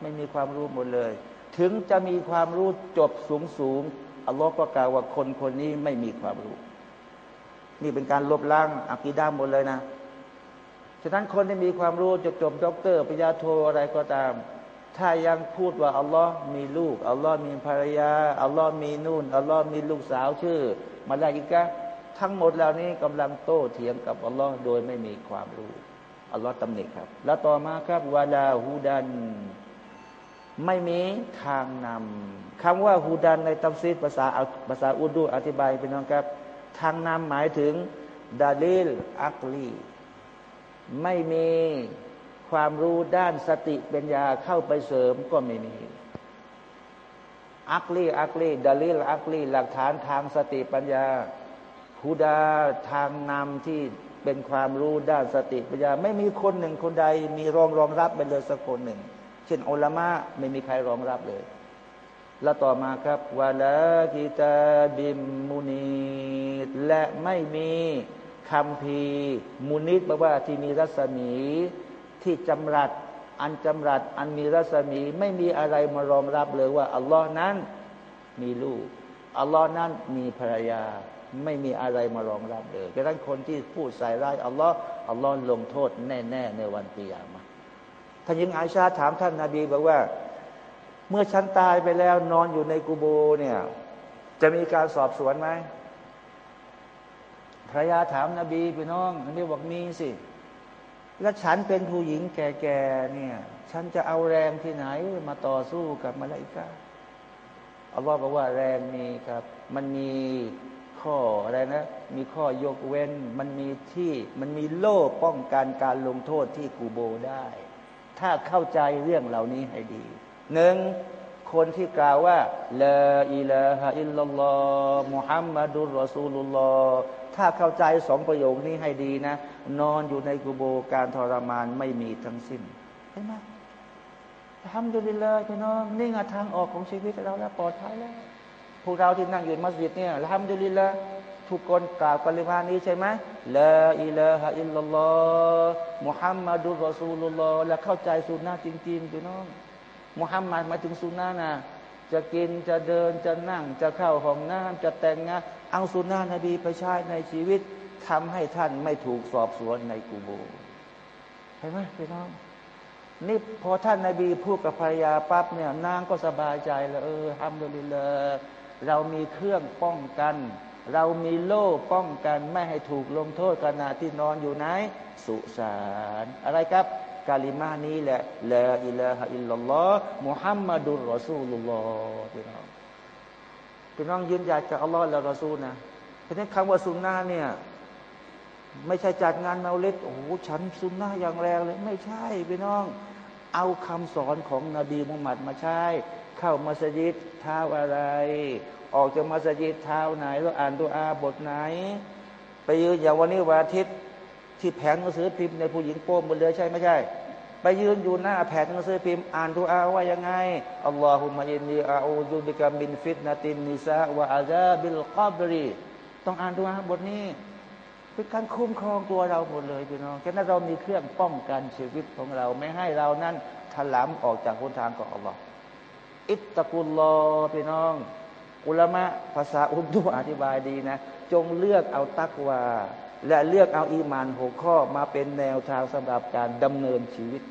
Speaker 1: ไม่มีความรู้หมดเลย ถึงจะมีความรู้จบสูงสูงอัลลอฮ์ก็กล่าวว่าคนคนนี้ไม่มีความรู้ นี่เป็นการลบล้างอะกีดะฮ์หมดเลยนะฉะนั้นคนที่มีความรู้จบจบด็อกเตอร์ปริญญาโทอะไรก็ตาม ถ้ายังพูดว่าอัลลอฮ์มีลูกอัลลอฮ์มีภรรยาอัลลอฮ์มีนู่นอัลลอฮ์มีลูกสาวชื่อมาลาอิกะทั้งหมดเหล่านี้กำลังโต้เถียงกับอัลลอฮ์โดยไม่มีความรู้ อัลลอฮ์ตำหนิครับ แล้วต่อมาครับولا هدى ไม่มีทางนำคำว่าฮูดันในตัมซีดภาษาภาษาอุดูอธิบายเป็นน้องครับ ทางนำหมายถึงดาลิลอักลีไม่มีความรู้ด้านสติปัญญาเข้าไปเสริมก็ไม่มีอักลีอักลีดาลิลอักลีหลักฐานทางสติปัญญาฮูดาทางนำที่ เป็นความรู้ด้านสติปัญญา ไม่มีคนหนึ่งคนใด มีรองรองรับไปเลยสักคนหนึ่ง เช่นอัลมะไม่มีใครรองรับเลย แล้วต่อมาครับวาลากิตาบิมมุนีและไม่มีคำพีมุนิตแปลว่าที่มีรัศมีที่จำรัดอันจำรัดอันมีรัศมีไม่มีอะไรมารองรับเลยว่าอัลลอฮ์นั้นมีลูกอัลลอฮ์นั้นมีภรรยา ไม่มีอะไรมารองรับเลยดังนั้นคนที่พูดใส่ร้ายอัลลอฮ์อัลลอฮ์ลงโทษแน่ๆในวันปียามาท่านยิงอาชาถามท่านนาบีบอกว่า เมื่อฉันตายไปแล้วนอนอยู่ในกูโบเนี่ย จะมีการสอบสวนไหมภรรยาถามนาบีพี่น้องนบีบอกมีสิ แล้วฉันเป็นผู้หญิงแก่ๆเนี่ย ฉันจะเอาแรงที่ไหนมาต่อสู้กับมาลาอิกาอัลลอฮ์บอกว่าแรงมีครับ มันมี ข้ออะไรนะ มีข้อยกเว้น มันมีที่มันมีโล่ป้องกันการลงโทษที่กูโบได้ ถ้าเข้าใจเรื่องเหล่านี้ให้ดีหนึ่งคนที่กล่าวว่าลาอิลาฮะอิลลัลลอฮ์มุฮัมมัดุลรอซูลุลลอฮ์ถ้าเข้าใจสองประโยคนี้ให้ดีนะ นอนอยู่ในกูโบการทรมานไม่มีทั้งสิ้นเห็นไหมทำดุลิลลาพี่น้องนี่ไงทางออกของชีวิตเราแล้วปลอดภัยแล้ว พวกเราที่นั่งอยู่มัสยิดเนี่ยทำดุลิลลาทุกคนกล่าวกลิมานี้ใช่ไหมลาอิลาฮะอิลลัลลอฮ์มุฮัมมัดุลรอซูลุลลอฮ์และเข้าใจสุนนะจริงๆพี่น้องมุฮัมมัดมาถึงสุนนะนะจะกินจะเดินจะนั่ง จะเข้าห้องน้ำจะแต่งงานเอาสุนนะนบีไปใช้ในชีวิตทำให้ท่านไม่ถูกสอบสวนในกูโบเห็นไหมพี่น้องนี่พอท่านนาบีพูดกับภรรยาปั๊บเนี่ยนางก็สบายใจแล้วเออทำดุลิลละ เรามีเครื่องป้องกัน เรามีโล่ป้องกันไม่ให้ถูกลงโทษขณะที่นอนอยู่ไหนสุสานอะไรครับกาลิมานี้แหละลาอิลาฮะอิลลัลลอฮ์มุฮัมมัดุลรอซูลุลลอฮ์พี่น้องพี่น้องยืนยันกับอัลลอฮ์และรอซูลนะเพราะฉะนั้นคำว่าสุนนะเนี่ยไม่ใช่จัดงานเมาเล็ดโอ้โหฉันสุนนะอย่างแรงเลย ไม่ใช่พี่น้อง เอาคำสอนของนบีมุฮัมมัดมาใช้ เข้ามัสยิดเท้าอะไร ออกจากมัสยิดเท้าไหนแล้วอ่านดุอาบทไหน ไปยืนอย่างวันนี้วันอาทิตย์ที่แผงหนังสือพิมพ์ในผู้หญิงโป๊มบนเรือใช่ไม่ใช่ ไปยืนอยู่หน้าแผงหนังสือพิมพ์อ่านตัวอาว่ายังไงอัลลอฮุมะอินนีอาอูซุบิกามินฟิตนาตินนิซาวะอาซาบิลกอบรีต้องอ่านดุอาบทนี้เป็นการคุ้มครองตัวเราหมดเลยพี่น้องแค่นั้นเรามีเครื่องป้องกันชีวิตของเรา ไม่ให้เรานั้นถลำออกจากหนทางของอัลลอฮ์ อิตตะกุลลอพี่น้อง อุลามะภาษาอุรดูอธิบายดีนะ จงเลือกเอาตักวา และเลือกเอาอีมานหกข้อมาเป็นแนวทางสำหรับการดำเนินชีวิต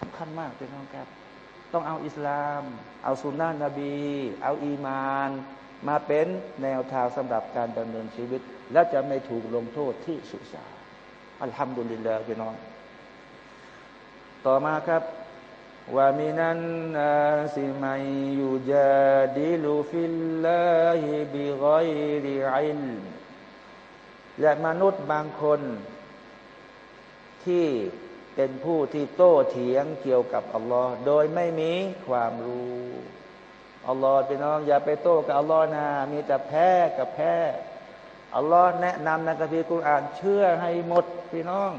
Speaker 1: สำคัญมากพี่น้องครับ ต้องเอาอิสลาม เอาสุนนะนบี เอาอีมาน มาเป็นแนวทางสำหรับการดำเนินชีวิต และจะไม่ถูกลงโทษที่สุสานอัลฮัมดุลิลลาห์พี่น้อง ต่อมาครับ ومن الناس من يجادل في الله بغير علمและมนุษย์บางคน ที่เป็นผู้ที่โต้เถียงเกี่ยวกับอัลลอฮ์โดยไม่มีความรู้อัลลอฮ์พี่น้องอย่าไปโต้กับอัลลอฮ์นะมีแต่แพ้กับแพ้อัลลอฮ์แนะนำในคัมภีร์กุรอานเชื่อให้หมดพี่น้อง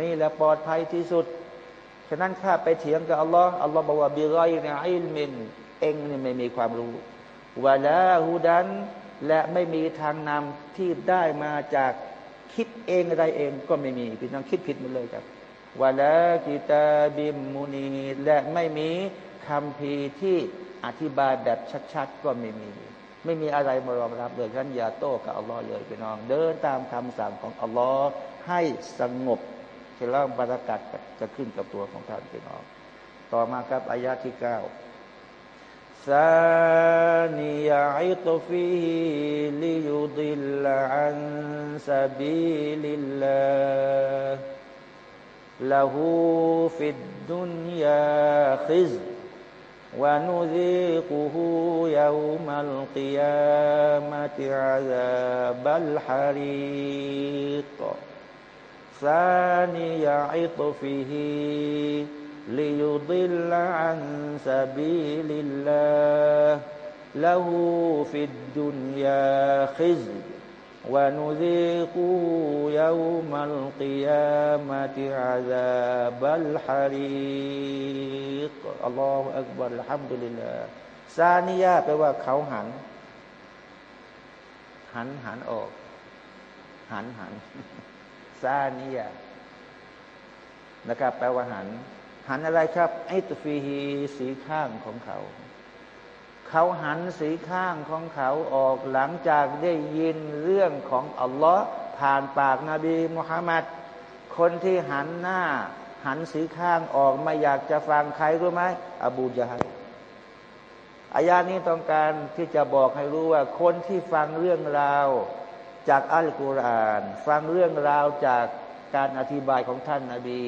Speaker 1: นี่แหละปลอดภัยที่สุด ฉะนั้นข้าไปเถียงกับอัลลอฮ์อัลลอฮ์บอกว่าบิไรเนี่ยอิลมิน เองนี่ไม่มีความรู้วะลาฮูดัน และไม่มีทางนำที่ได้มาจากคิดเองอะไรเองก็ไม่มีพี่น้องคิดผิดหมดเลยครับวะลากิตาบิมมุนีและไม่มีคำพีที่อธิบายแบบชัดๆ ก็ไม่มี ไม่มีอะไรมารองรับเลยฉะนั้นอย่าโต้กับอัลลอฮ์เลยพี่น้อง เดินตามคำสั่งของอัลลอฮ์ให้สงบ เสร็จแล้วบรรยากาศจะขึ้นกับตัวของท่านพี่น้องต่อมาครับอายะที่เก้าثاني عطفه ليضل عن سبيل اللهละหูฟิดดุนยาคิซวานุซิกุฮูยาวมัลกิยามะติอาซาบัลฮาริก ثاني عطفه ليضل عن سبيل الله له في الدنيا خزي ونذيقه يوم القيامة عذاب الحريق الله أكبر الحمد لله ซานิยาแปลว่าเขาหัน หันหันออก หันหัน ซาเนิยนะครับ แปลว่าหัน หันอะไรครับ ไอตฟีฮีสีข้างของเขา เขาหันสีข้างของเขาออกหลังจากได้ยินเรื่องของอัลลอฮ์ผ่านปากนาบีมุฮัมมัดคนที่หันหน้า หันสีข้างออกไม่อยากจะฟังใครรู้ไหมอบูจาฮัลอายานี้ต้องการที่จะบอกให้รู้ว่า คนที่ฟังเรื่องราว จากอัลกุรอาน ฟังเรื่องราวจากการอธิบายของท่านนาบี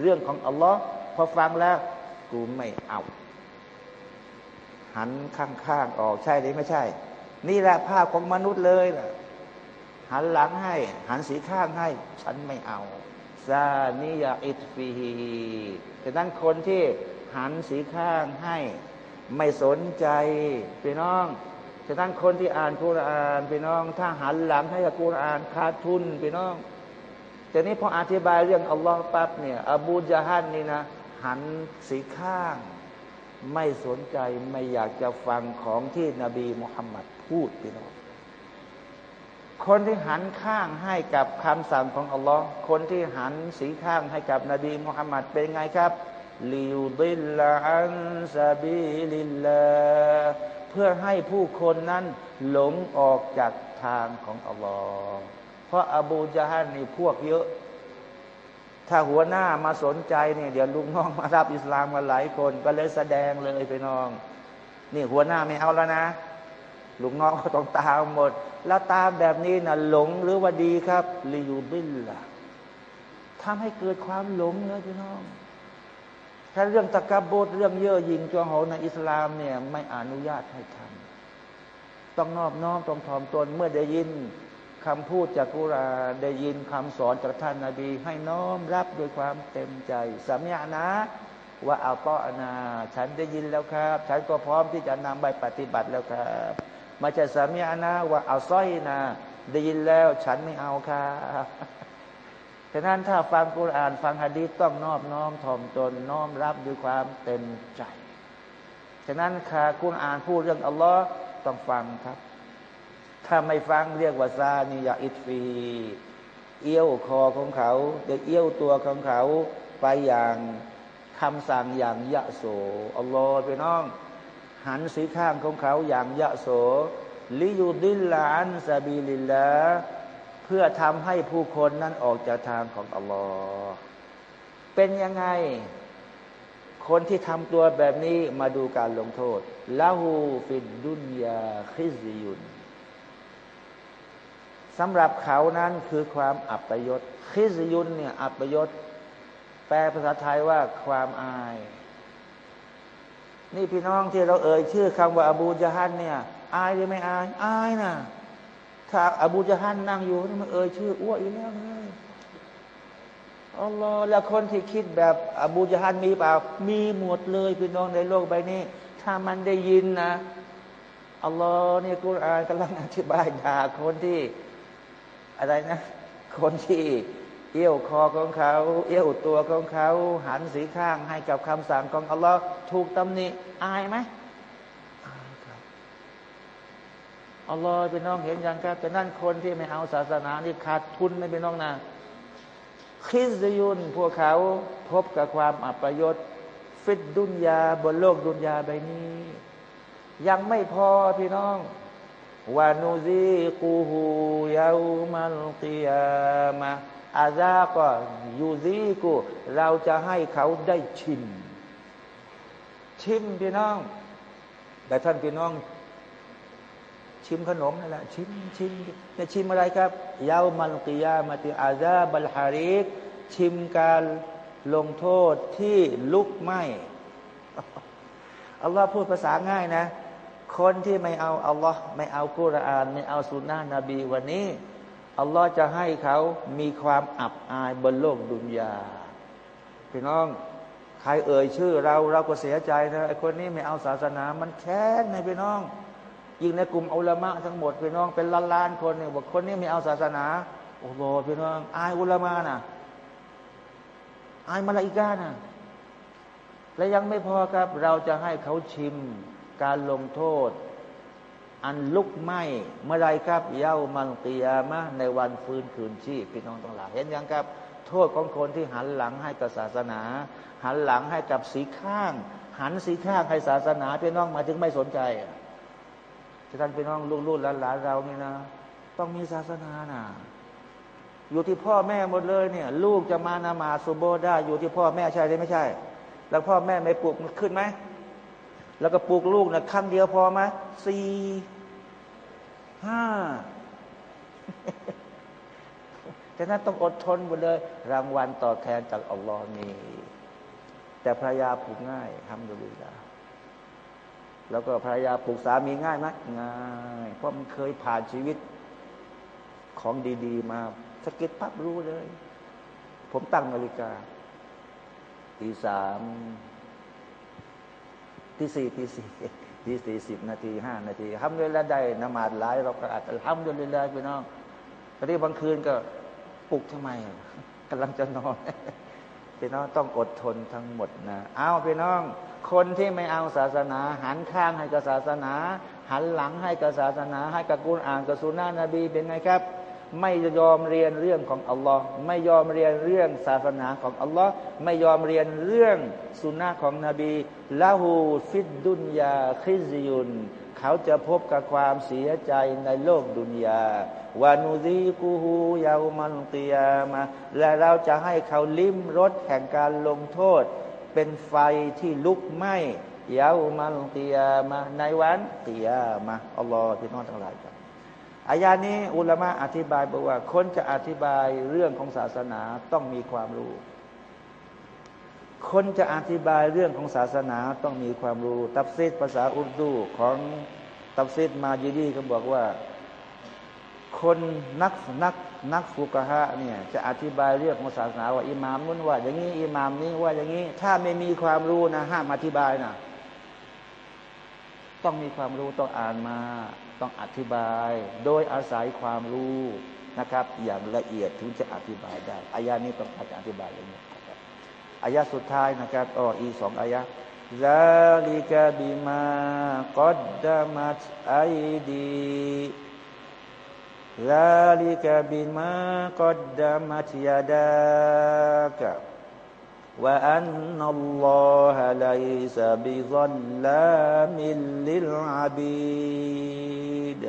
Speaker 1: เรื่องของอัลลอฮ์พอฟังแล้ว กูไม่เอา หันข้างๆออกใช่หรือไม่ใช่ นี่แหละภาพของมนุษย์เลยล่ะ หันหลังให้ หันสีข้างให้ ฉันไม่เอาซานิยาอิตฟีฮีแต่นั้นคนที่หันสีข้างให้ ไม่สนใจพี่น้อง แต่นั้นคนที่อ่านกุรอานพี่น้อง ถ้าหันหลังให้กับกุรอานขาดทุนพี่น้องแต่นี้พออธิบายเรื่องอัลลอฮ์ปั๊บเนี่ย อบูญะฮัลนี่นะหันสีข้าง ไม่สนใจไม่อยากจะฟังของที่นบีมุฮัมมัดพูดพี่น้องคนที่หันข้างให้กับคำสั่งของอัลลอฮ์คนที่หันสีข้างให้กับนบีมุฮัมมัดเป็นไงครับليضل عن سبيل الله เพื่อให้ผู้คนนั้นหลงออกจากทางของอัลลอฮ์เพราะอบูจาฮันนี่พวกเยอะ ถ้าหัวหน้ามาสนใจเนี่ยเดี๋ยวลุงน้องมารับอิสลามมาหลายคน ก็เลยแสดงเลยไปน้อง นี่หัวหน้าไม่เอาแล้วนะลุงน้องก็ต้องตามหมด แล้วตามแบบนี้นะหลงหรือว่าดีครับลิยูบิลละทำให้เกิดความหลงเลยพี่น้อง ถ้าเรื่องตะกบดเรื่องเย่อหยิ่งจองหอในอิสลามเนี่ยไม่อนุญาตให้ทำต้องนอบน้อมต้องถ่อมตนเมื่อได้ยินคำพูดจากกุราได้ยินคำสอนจากท่านนาบี ให้น้อมรับด้วยความเต็มใจสามีนะว่าเอาต้อนา ฉันได้ยินแล้วครับ ฉันก็พร้อมที่จะนำไปปฏิบัติแล้วครับมาจากสามีนะว่าเอาสร้อยนะได้ยินแล้วฉันไม่เอาครับ ฉะนั้นถ้าฟังกุรอานฟังฮะดีต้องนอบน้อมถ่อมตนน้อมรับด้วยความเต็มใจ ฉะนั้นค่ะกุรอานพูดเรื่องอัลลอฮ์ต้องฟังครับ ถ้าไม่ฟังเรียกว่าثاني عطفه เอี้ยวคอของเขาจะเอี้ยวตัวของเขาไปอย่างคำสั่งอย่างยะโสอัลลอฮ์ไปน้อง หันสีข้างของเขาอย่างยะโสليضل عن سبيل اللهเพื่อทำให้ผู้คนนั้นออกจากทางของอัลลอฮ์เป็นยังไง คนที่ทำตัวแบบนี้มาดูการลงโทษละหูฟิดดุนยาคิซิยุนสำหรับเขานั้นคือความอับยศคิสยุนเนี่ยอับยศ แปลภาษาไทยว่าความอาย นี่พี่น้องที่เราเอ่ยชื่อคำว่าอบูจฮันเนี่ย อายหรือไม่อาย อายน่ะ ถ้าอบูจฮันนั่งอยู่นี่มันเอ่ยชื่ออ้วอีกแล้วเลยอัลลอฮ์แล้วคนที่คิดแบบอบูจฮันมีเปล่า มีหมดเลยพี่น้องในโลกใบนี้ ถ้ามันได้ยินนะอัลลอฮ์นี่กุรอานกำลังอธิบายด่าคนที่ อะไรนะ คนที่ เอี้ยวคอของเขา เอี้ยวตัวของเขา หันสีข้างให้กับคำสั่งของอัลลอฮ์ถูกตำหนิอายไหมอายครับ อัลลอฮ์เป็นน้องเห็นอย่างครับ แต่นั่นคนที่ไม่เอาศาสนานี่ขาดทุนไม่เป็นน้องนะคริสยุนพวกเขาพบกับความอัปยศฟิดดุนยาบนโลกดุนยาใบนี้ ยังไม่พอพี่น้องวานุซีกูฮูยามัลกิยามะอาซาก็ยูซีกูเราจะให้เขาได้ชิมชิมพี่น้อง แต่ท่านพี่น้อง ชิมขนมนั่นแหละชิมชิมจะชิมอะไรครับยาวมัลกิยามาติอาซาบัลฮาริกชิมการลงโทษที่ลุกไหมอัลลอฮ์พูดภาษาง่ายนะ คนที่ไม่เอาอัลลอฮ์ไม่เอากุรอาน ไม่เอาสุนนะนบีวันนี้อัลลอฮ์จะให้เขามีความอับอายบนโลกดุนยาพี่น้องใครเอ่ยชื่อเราเราก็เสียใจนะไอ้คนนี้ไม่เอาศาสนา มันแค้นในพี่น้อง ยิ่งในกลุ่มอุลามะทั้งหมดพี่น้องเป็นล้านล้านคนเนี่ยบอกคนนี้ไม่เอาศาสนาโอ้โหพี่น้องอายอุลามะนะอายมาลาอิกานะและยังไม่พอครับ เราจะให้เขาชิมการลงโทษ อันลุกไหมเมื่อไรครับเย้ามันกียามะในวันฟื้นคืนชีพพี่น้องทั้งหลายเห็นยังครับ โทษของคนที่หันหลังให้กับศาสนา หันหลังให้กับสีข้าง หันสีข้างให้ศาสนาพี่น้องมาถึงไม่สนใจ ท่านพี่น้องลูกๆหลานๆเราเนี่ยนะ ต้องมีศาสนานะอยู่ที่พ่อแม่หมดเลยเนี่ย ลูกจะมานามาสุโบได้ อยู่ที่พ่อแม่ใช่หรือไม่ใช่ แล้วพ่อแม่ไม่ปลุกมันขึ้นไหมแล้วก็ปลูกลูกนะครั้งเดียวพอไหมสี่ห้าแต่นั้นต้องอดทนหมดเลย รางวัลต่อแทนจากอัลลอฮ์มีแต่ภรรยาปลูกง่ายทำดูดีละ แล้วก็ภรรยาปลูกสามีง่ายไหมง่าย เพราะมันเคยผ่านชีวิตของดีๆ มาสกิดปั๊บรู้เลย ผมตั้งนาฬิกาตีสามที่สี่ที่สี่ที่สี่สิบนาทีห้านาทีทำด้วยแล้วได้นมาดหลายเราก็อาจจะทำด้วยแล้วพี่น้องตอนนี้บางคืนก็ปลุกทำไมกำลังจะนอนพี่น้องต้องอดทนทั้งหมดนะ เอาพี่น้อง คนที่ไม่เอาศาสนา หันข้างให้กับศาสนา หันหลังให้กับศาสนา ให้กับกุณอ่านกับสุนานะบีเป็นไงครับ ไม่ยอมเรียนเรื่องของอัลลอฮ์ไม่ยอมเรียนเรื่องศาสนาของอัลลอฮ์ไม่ยอมเรียนเรื่องสุนนะของนบีละหูฟิดดุนยาคิซยุนเขาจะพบกับความเสียใจในโลกดุนยาวานุซีกูฮูยาวมันตียามาและเราจะให้เขาลิ้มรสแห่งการลงโทษ เป็นไฟที่ลุกไหม้ยาวมันตียมาในวันเตียมาอัลลอฮ์พี่น้องทั้งหลายครับอายานี้อุลามะอธิบายบอกว่า คนจะอธิบายเรื่องของศาสนาต้องมีความรู้ คนจะอธิบายเรื่องของศาสนาต้องมีความรู้ ตับซิดภาษาอุรดูของตับซิดมาจีดีเขาบอกว่า คนนักนักนักฟุกฮะเนี่ยจะอธิบายเรื่องของศาสนาว่าอิหมามนู้นว่า อย่างนี้อิหมามนี้ว่าอย่างนี้ ถ้าไม่มีความรู้นะห้ามอธิบายนะต้องมีความรู้ต้องอ่านมา ต้องอธิบาย โดยอาศัยความรู้นะครับ อย่างละเอียดถึงจะอธิบายได้อายานี้ต้องอธิบายอย่างนี้อายาสุดท้ายนะครับอ๋ออีสองอายาซาลิกะบิมากอดดามัตไอดี ลาลิกบิมากอดดามัตยาดากะว่าอันนัลลอฮะลัยซาบิซัลลามิลลิลอาบิด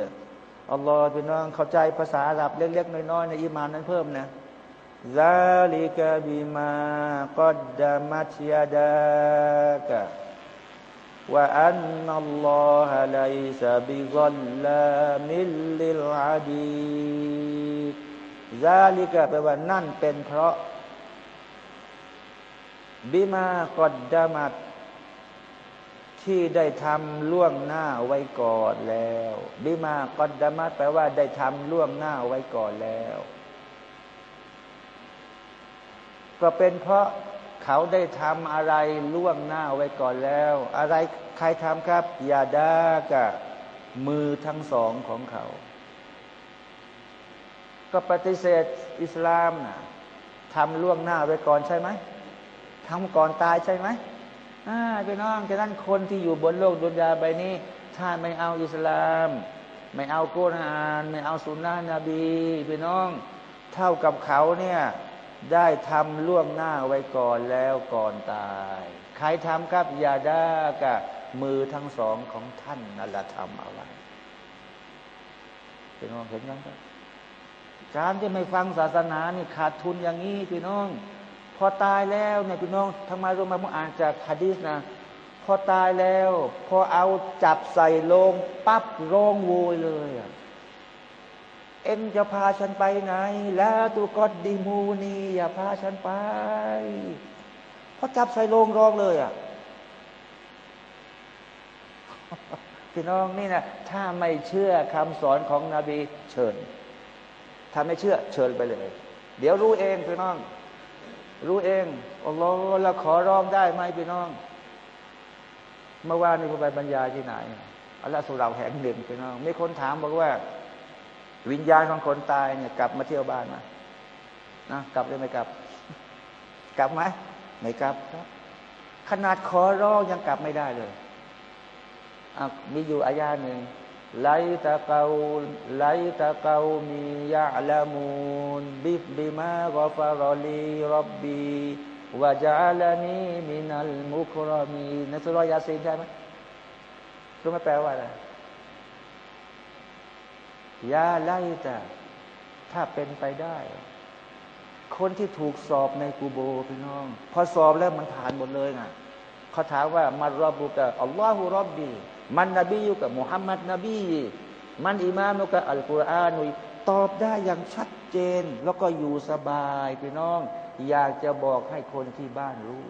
Speaker 1: อัลลอฮฺพี่น้องเข้าใจภาษาอาหรับเล็กๆน้อยๆในอิมานนั้นเพิ่มนะذلك بما قدمت يداك وأن الله ليس بظلام للعبيد ذلك แปลว่านั่นเป็นเพราะ بما قدمت ที่ได้ทำล่วงหน้าไว้ก่อนแล้ว بما قدمت แปลว่าได้ทำล่วงหน้าไว้ก่อนแล้ว ก็เป็นเพราะ เขาได้ทำอะไรล่วงหน้าไว้ก่อนแล้ว อะไรใครทำครับยาดากะมือทั้งสองของเขา ก็ปฏิเสธอิสลามนะทำล่วงหน้าไว้ก่อนใช่ไหมทำก่อนตายใช่ไหมอ่าพี่น้องแค่นั้นคนที่อยู่บนโลกดุนยาใบนี้ ถ้าไม่เอาอิสลาม ไม่เอากุรอาน ไม่เอาสุนนะนบีพี่น้อง เท่ากับเขาเนี่ย ได้ทำล่วงหน้าไว้ก่อนแล้วก่อนตาย ใครทำครับยาดากะมือทั้งสองของท่านนั่นแหละทำเอาไว้พี่น้องเห็นยังครับการที่ไม่ฟังศาสนานี่ขาดทุนอย่างนี้พี่น้อง พอตายแล้วเนี่ยพี่น้องทำไมรู้ไมผมอ่านจากฮะดีษนะ พอตายแล้ว พอเอาจับใส่โลงปั๊บร้องโวยเลยอะ เอ็งจะพาฉันไปไหน แล้วตุกอดดีมูนีอย่าพาฉันไปเพอจับใส่โลงร้องเลยอะพี่น้องนี่นะถ้าไม่เชื่อคำสอนของนบีเชิญ ถ้าไม่เชื่อเชิญไปเลย เดี๋ยวรู้เองพี่น้อง รู้เองอัลลอฮ์เราขอร้องได้ไหมพี่น้อง เมื่อวานนี้ผมไปบรรยายที่ไหนอัลลอฮ์สุเราแห่งหนึ่งพี่น้อง มีคนถามบอกว่า วิญญาณของคนตายเนี่ยกลับมาเที่ยวบ้านมานะกลับหรือไม่กลับ กลับไหมไม่กลับครับ ขนาดขอร้องยังกลับไม่ได้เลยอะมีอยู่อายาหนึ่งไลตะเกาไลตะเกามียะละมูนบิบบิมากอฟารลีรับบีวะจาลานีมินัลมุครามีในสุรยาซีนใช่ไหมรู้ไหมแปลว่าอะไร ยาไลตะถ้าเป็นไปได้ คนที่ถูกสอบในกูโบพี่น้อง พอสอบแล้วมันผ่านหมดเลยนะเขาถามว่ามารบบุกะอัลลอฮฺรับบีมันนบีอยู่กับมุฮัมมัดนบีมันอิมามุกับอัลกุรอานตอบได้อย่างชัดเจน แล้วก็อยู่สบายพี่น้อง อยากจะบอกให้คนที่บ้านรู้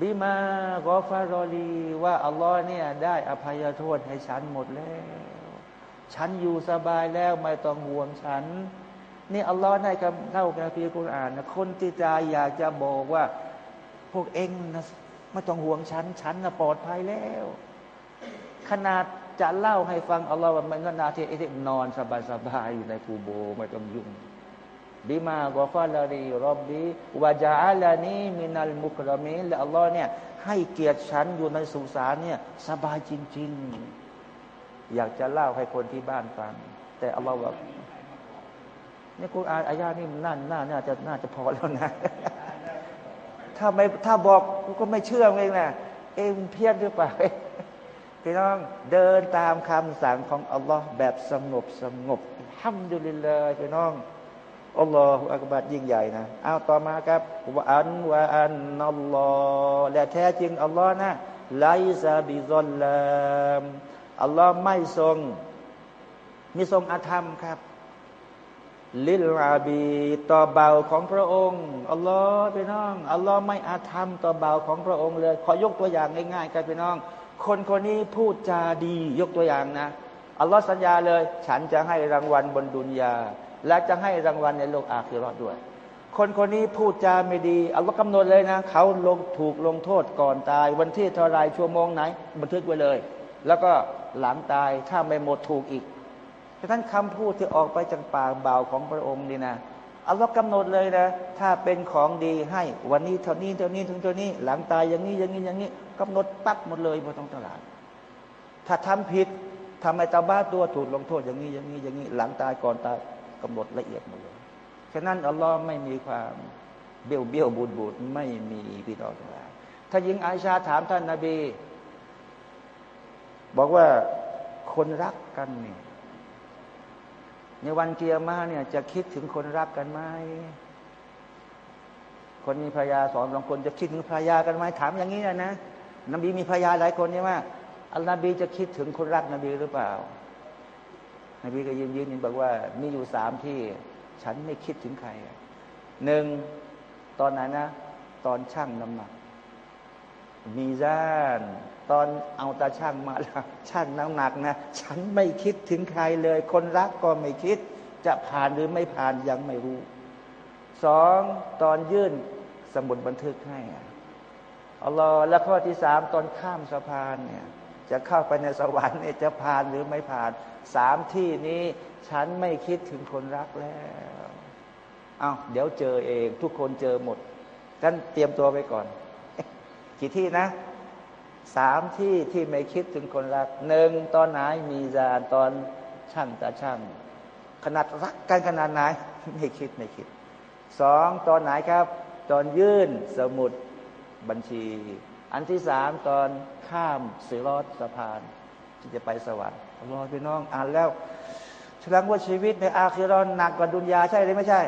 Speaker 1: บิมากอฟารอลีว่าอัลลอฮ์เนี่ยได้อภัยโทษให้ฉันหมดแล้ว ฉันอยู่สบายแล้วไม่ต้องห่วงฉัน นี่อัลลอฮ์ได้คำเล่าในพีกุรอานนะคนที่ใจอยากจะบอกว่า พวกเองนะไม่ต้องห่วงฉัน ฉันนะปลอดภัยแล้ว ขนาดจะเล่าให้ฟังอัลลอฮ์ว่ามันก็นาทีไอ้ที่นอนสบายๆอยู่ในกูโบไม่ต้องยุ่งบิมากอฟาลารีรอบบีวาจาลานีมินัลมุกรามีและอัลลอฮ์เนี่ยให้เกียรติฉันอยู่ในสุสานเนี่ยสบายจริง ๆ อยากจะเล่าให้คนที่บ้านฟัง แต่อัลลอฮ์บอกนี่คุณอาอายานี่น่าน่าน่าจะน่าจะพอแล้วนะ ถ้าไม่ถ้าบอกกูก็ไม่เชื่อเองนะเองเพี้ยนหรือเปล่าพี่น้องเดินตามคำสั่งของอัลลอฮ์แบบสงบสงบห้ามดุลิลลาพี่น้องอัลลอฮฺอักบัดยิ่งใหญ่นะเอาต่อมาครับว่าอันว่าอันอัลลอฮ์และแท้จริงอัลลอฮ์นะไลซาบิซอลลาม อัลลอฮ์ไม่ทรงมีทรงอาธรรมครับ ลิลอาบีต่อเบาของพระองค์อัลลอฮ์พี่น้องอัลลอฮ์ไม่อาธรรมต่อเบาของพระองค์เลย ขอยกตัวอย่างง่ายๆกันพี่น้อง คนคนนี้พูดจาดียกตัวอย่างนะอัลลอฮ์สัญญาเลย ฉันจะให้รางวัลบนดุนยา และจะให้รางวัลในโลกอาคิรอดด้วย คนคนนี้พูดจาไม่ดีอัลลอฮ์กำหนดเลยนะ เขาลงถูกลงโทษก่อนตาย วันที่เท่าไรชั่วโมงไหน บันทึกไว้เลย แล้วก็ หลังตายถ้าไม่หมดถูกอีกฉะนั้นคำพูดที่ออกไปจากปากเบาของพระองค์นี่นะอัลลอฮ์กำหนดเลยนะ ถ้าเป็นของดีให้ วันนี้เท่านี้เท่านี้ถึงเท่านี้ หลังตายอย่างนี้อย่างนี้อย่างนี้กำหนดปั๊บหมดเลยบนต้องตลาด ถ้าทำผิดทำไมตาบ้าตัวถูกลงโทษอย่างนี้อย่างนี้อย่างนี้ หลังตายก่อนตายกำหนดละเอียดหมดเลยฉะนั้นอัลลอฮ์ไม่มีความเบี้ยวเบี้ยวบูดบูดไม่มีพี่น้องทั้งหลายถ้าหญิงอาชาถามท่านนาบี บอกว่าคนรักกันเนี่ยในวันเกียร์มาเนี่ย จะคิดถึงคนรักกันไหมคนมีภรรยาสองสองคนจะคิดถึงภรรยากันไหมถามอย่างนี้นะนะนบีมีภรรยาหลายคนใช่ไหมอัลนบีจะคิดถึงคนรักนบีหรือเปล่า นบีก็ยืนยืนยืนบอกว่า มีอยู่สามที่ ฉันไม่คิดถึงใครหนึ่งตอนไหนนะ ตอนช่างน้ำหนักมีด้าน ตอนเอาตาช่างมาล้วช่างน้ำหนักนะ ฉันไม่คิดถึงใครเลย คนรักก็ไม่คิด จะผ่านหรือไม่ผ่านยังไม่รู้สองตอนยื่นสมุดบันทึกให้อัลลอฮ์และข้อที่สามตอนข้ามสะพานเนี่ยจะเข้าไปในสวรรค์เนี่ยจะผ่านหรือไม่ผ่านสามที่นี้ ฉันไม่คิดถึงคนรักแล้วเอาเดี๋ยวเจอเอง ทุกคนเจอหมดกันเตรียมตัวไปก่อน กี่ที่นะ สามที่ที่ไม่คิดถึงคนรักหนึ่งตอนไหนมีจานตอนช่างตาช่าง ขนาดรักกันขนาดไหนไม่คิดไม่คิดสองตอนไหนครับ ตอนยื่นสมุดบัญชี อันที่สามตอนข้ามสิรอดสะพาน ที่จะไปสวรรค์อัลลอพี่น้องอ่านแล้วแสดงว่าชีวิตในอาคิรอนหนักกว่าดุนยาใช่หรือไม่ใช่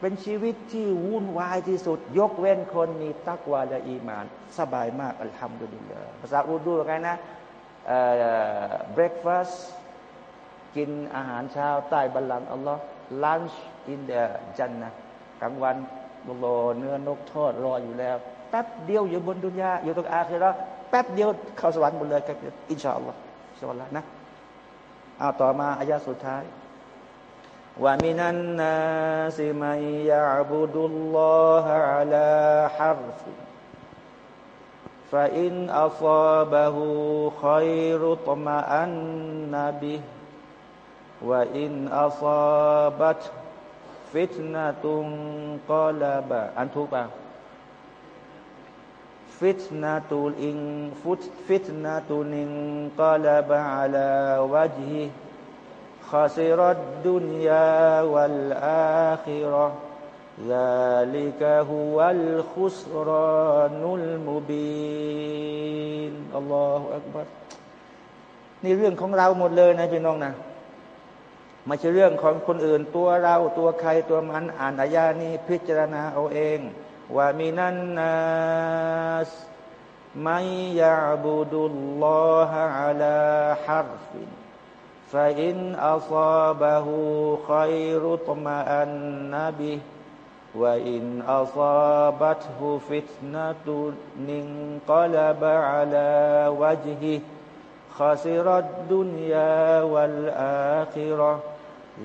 Speaker 1: เป็นชีวิตที่วุ่นวายที่สุด ยกเว้นคนมีตักวาและอีมาน สบายมากอัลฮัมดุลิลลาห์ภาษาอูรดูไงนะเอ่อ breakfast กินอาหารเช้าใต้บัลลังก์อัลลอฮ์ lunch in the جنة กลางวันรอเนื้อนกทอดรออยู่แล้ว แป๊บเดียวอยู่บนดุนยาอยู่ตรงอาคิเราะห์แป๊บเดียวเข้าสวรรค์หมดเลยครับอินชาอัลลอฮ์สวรรค์นะเอาต่อมาอายะสุดท้าย ว่ามินันนาสิมัยยะบุดุลลอฮะอะลาฮัรฟิ فإن أصابه خير طمأن به وإن أصابته فتنة انقلب อันถูกป่ะ فتنة إن فتنة انقلب على وجهه خسر الدنيا والآخرة ذلك هو الخسران المبين الله أكبر นี่เรื่องของเราหมดเลยนะพี่น้องนะไม่ใช่เรื่องของคนอื่น ตัวเราตัวใครตัวมันอ่านอายานี้พิจารณาเอาเองว่ามีนันนัสไม่ยาบุดุลลอฮะอัลาฮัรฟิน فإن أصابه خير طمأن به وإن أصابته فتنة انقلب على وجهه خسر الدنيا والآخرة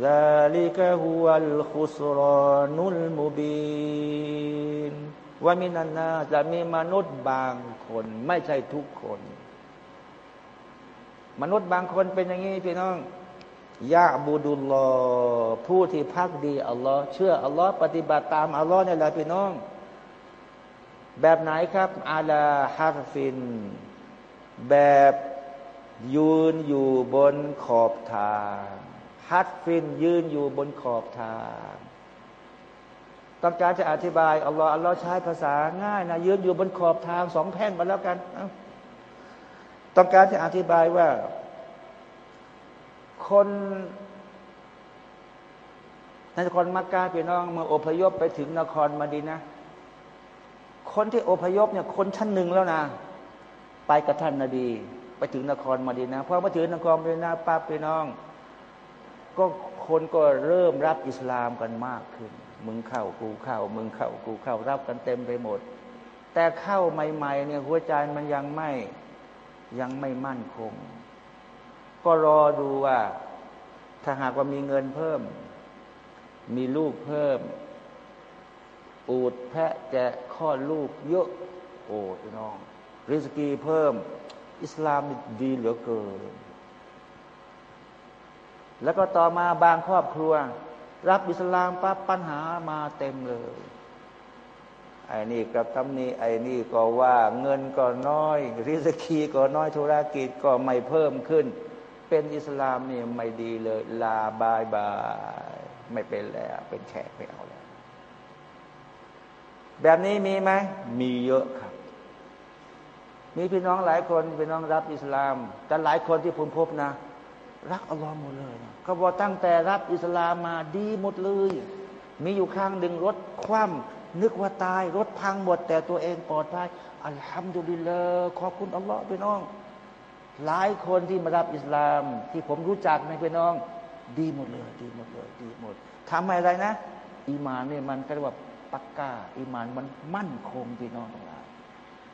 Speaker 1: ذلك هو الخسران المبين ว่ามินันนาจะมีมนุษย์บางคน ไม่ใช่ทุกคน มนุษย์บางคนเป็นอย่างนี้พี่น้องยะบูดุลลอผู้ที่พักดีอัลลอฮ์เชื่ออัลลอฮ์ปฏิบัติตามอัลลอฮ์นี่แหละพี่น้อง แบบไหนครับอาลาฮารฟิน แบบยืนอยู่บนขอบทางฮัดฟินยืนอยู่บนขอบทางต้องการจะอธิบายอัลลอฮ์อัลลอฮ์ใช้ภาษาง่ายนะยืนอยู่บนขอบทางสองแผ่นมาแล้วกัน ต้องการจะอธิบายว่า คนนครมักกะพี่น้องมาอพยพไปถึงนครมาดีนะ คนที่อพยพเนี่ยคนชั้นหนึ่งแล้วนะ ไปกับท่านนาดีไปถึงนครมาดีนะพอมาถึงนครมาดีนะป้าพี่น้อง ก็คนก็เริ่มรับอิสลามกันมากขึ้น มึงเข้ากูเข้า มึงเข้ากูเข้ารับกันเต็มไปหมด แต่เข้าใหม่ๆเนี่ยหัวใจมันยังไม่ ยังไม่มั่นคง ก็รอดูว่า ถ้าหากว่ามีเงินเพิ่ม มีลูกเพิ่มปูดแพะแกะข้อลูกเยอะ โอ้พี่น้อง ริสกีเพิ่ม อิสลามดีเหลือเกิน แล้วก็ต่อมาบางครอบครัว รับอิสลามปั๊บปัญหามาเต็มเลย ไอ้นี่กับตำนี้ไอ้นี่ก็ว่าเงินก็น้อย ริสกีก็น้อยธุรกิจก็ไม่เพิ่มขึ้น เป็นอิสลามนี่ไม่ดีเลย ลาบายบายไม่เป็นแล้ว เป็นแขกไม่เอาแล้ว แบบนี้มีไหมมีเยอะครับ มีพี่น้องหลายคนพี่น้องรับอิสลาม แต่หลายคนที่ผมพบนะ รักอัลลอฮ์หมดเลยเขาบอกตั้งแต่รับอิสลามมาดีหมดเลย มีอยู่ข้างดึงรถคว่ำ นึกว่าตายรถพังหมด แต่ตัวเองปลอดภัยอัลฮัมดุลิลลาห์ขอบคุณอัลลอฮ์พี่น้อง หลายคนที่มารับอิสลาม ที่ผมรู้จักในพี่น้อง ดีหมดเลย ดีหมดเลย ดีหมดทำอะไรนะ อีมานเนี่ยมันก็เรียกว่าปักกาอีมานมันมั่นคงพี่น้องทั้งหลา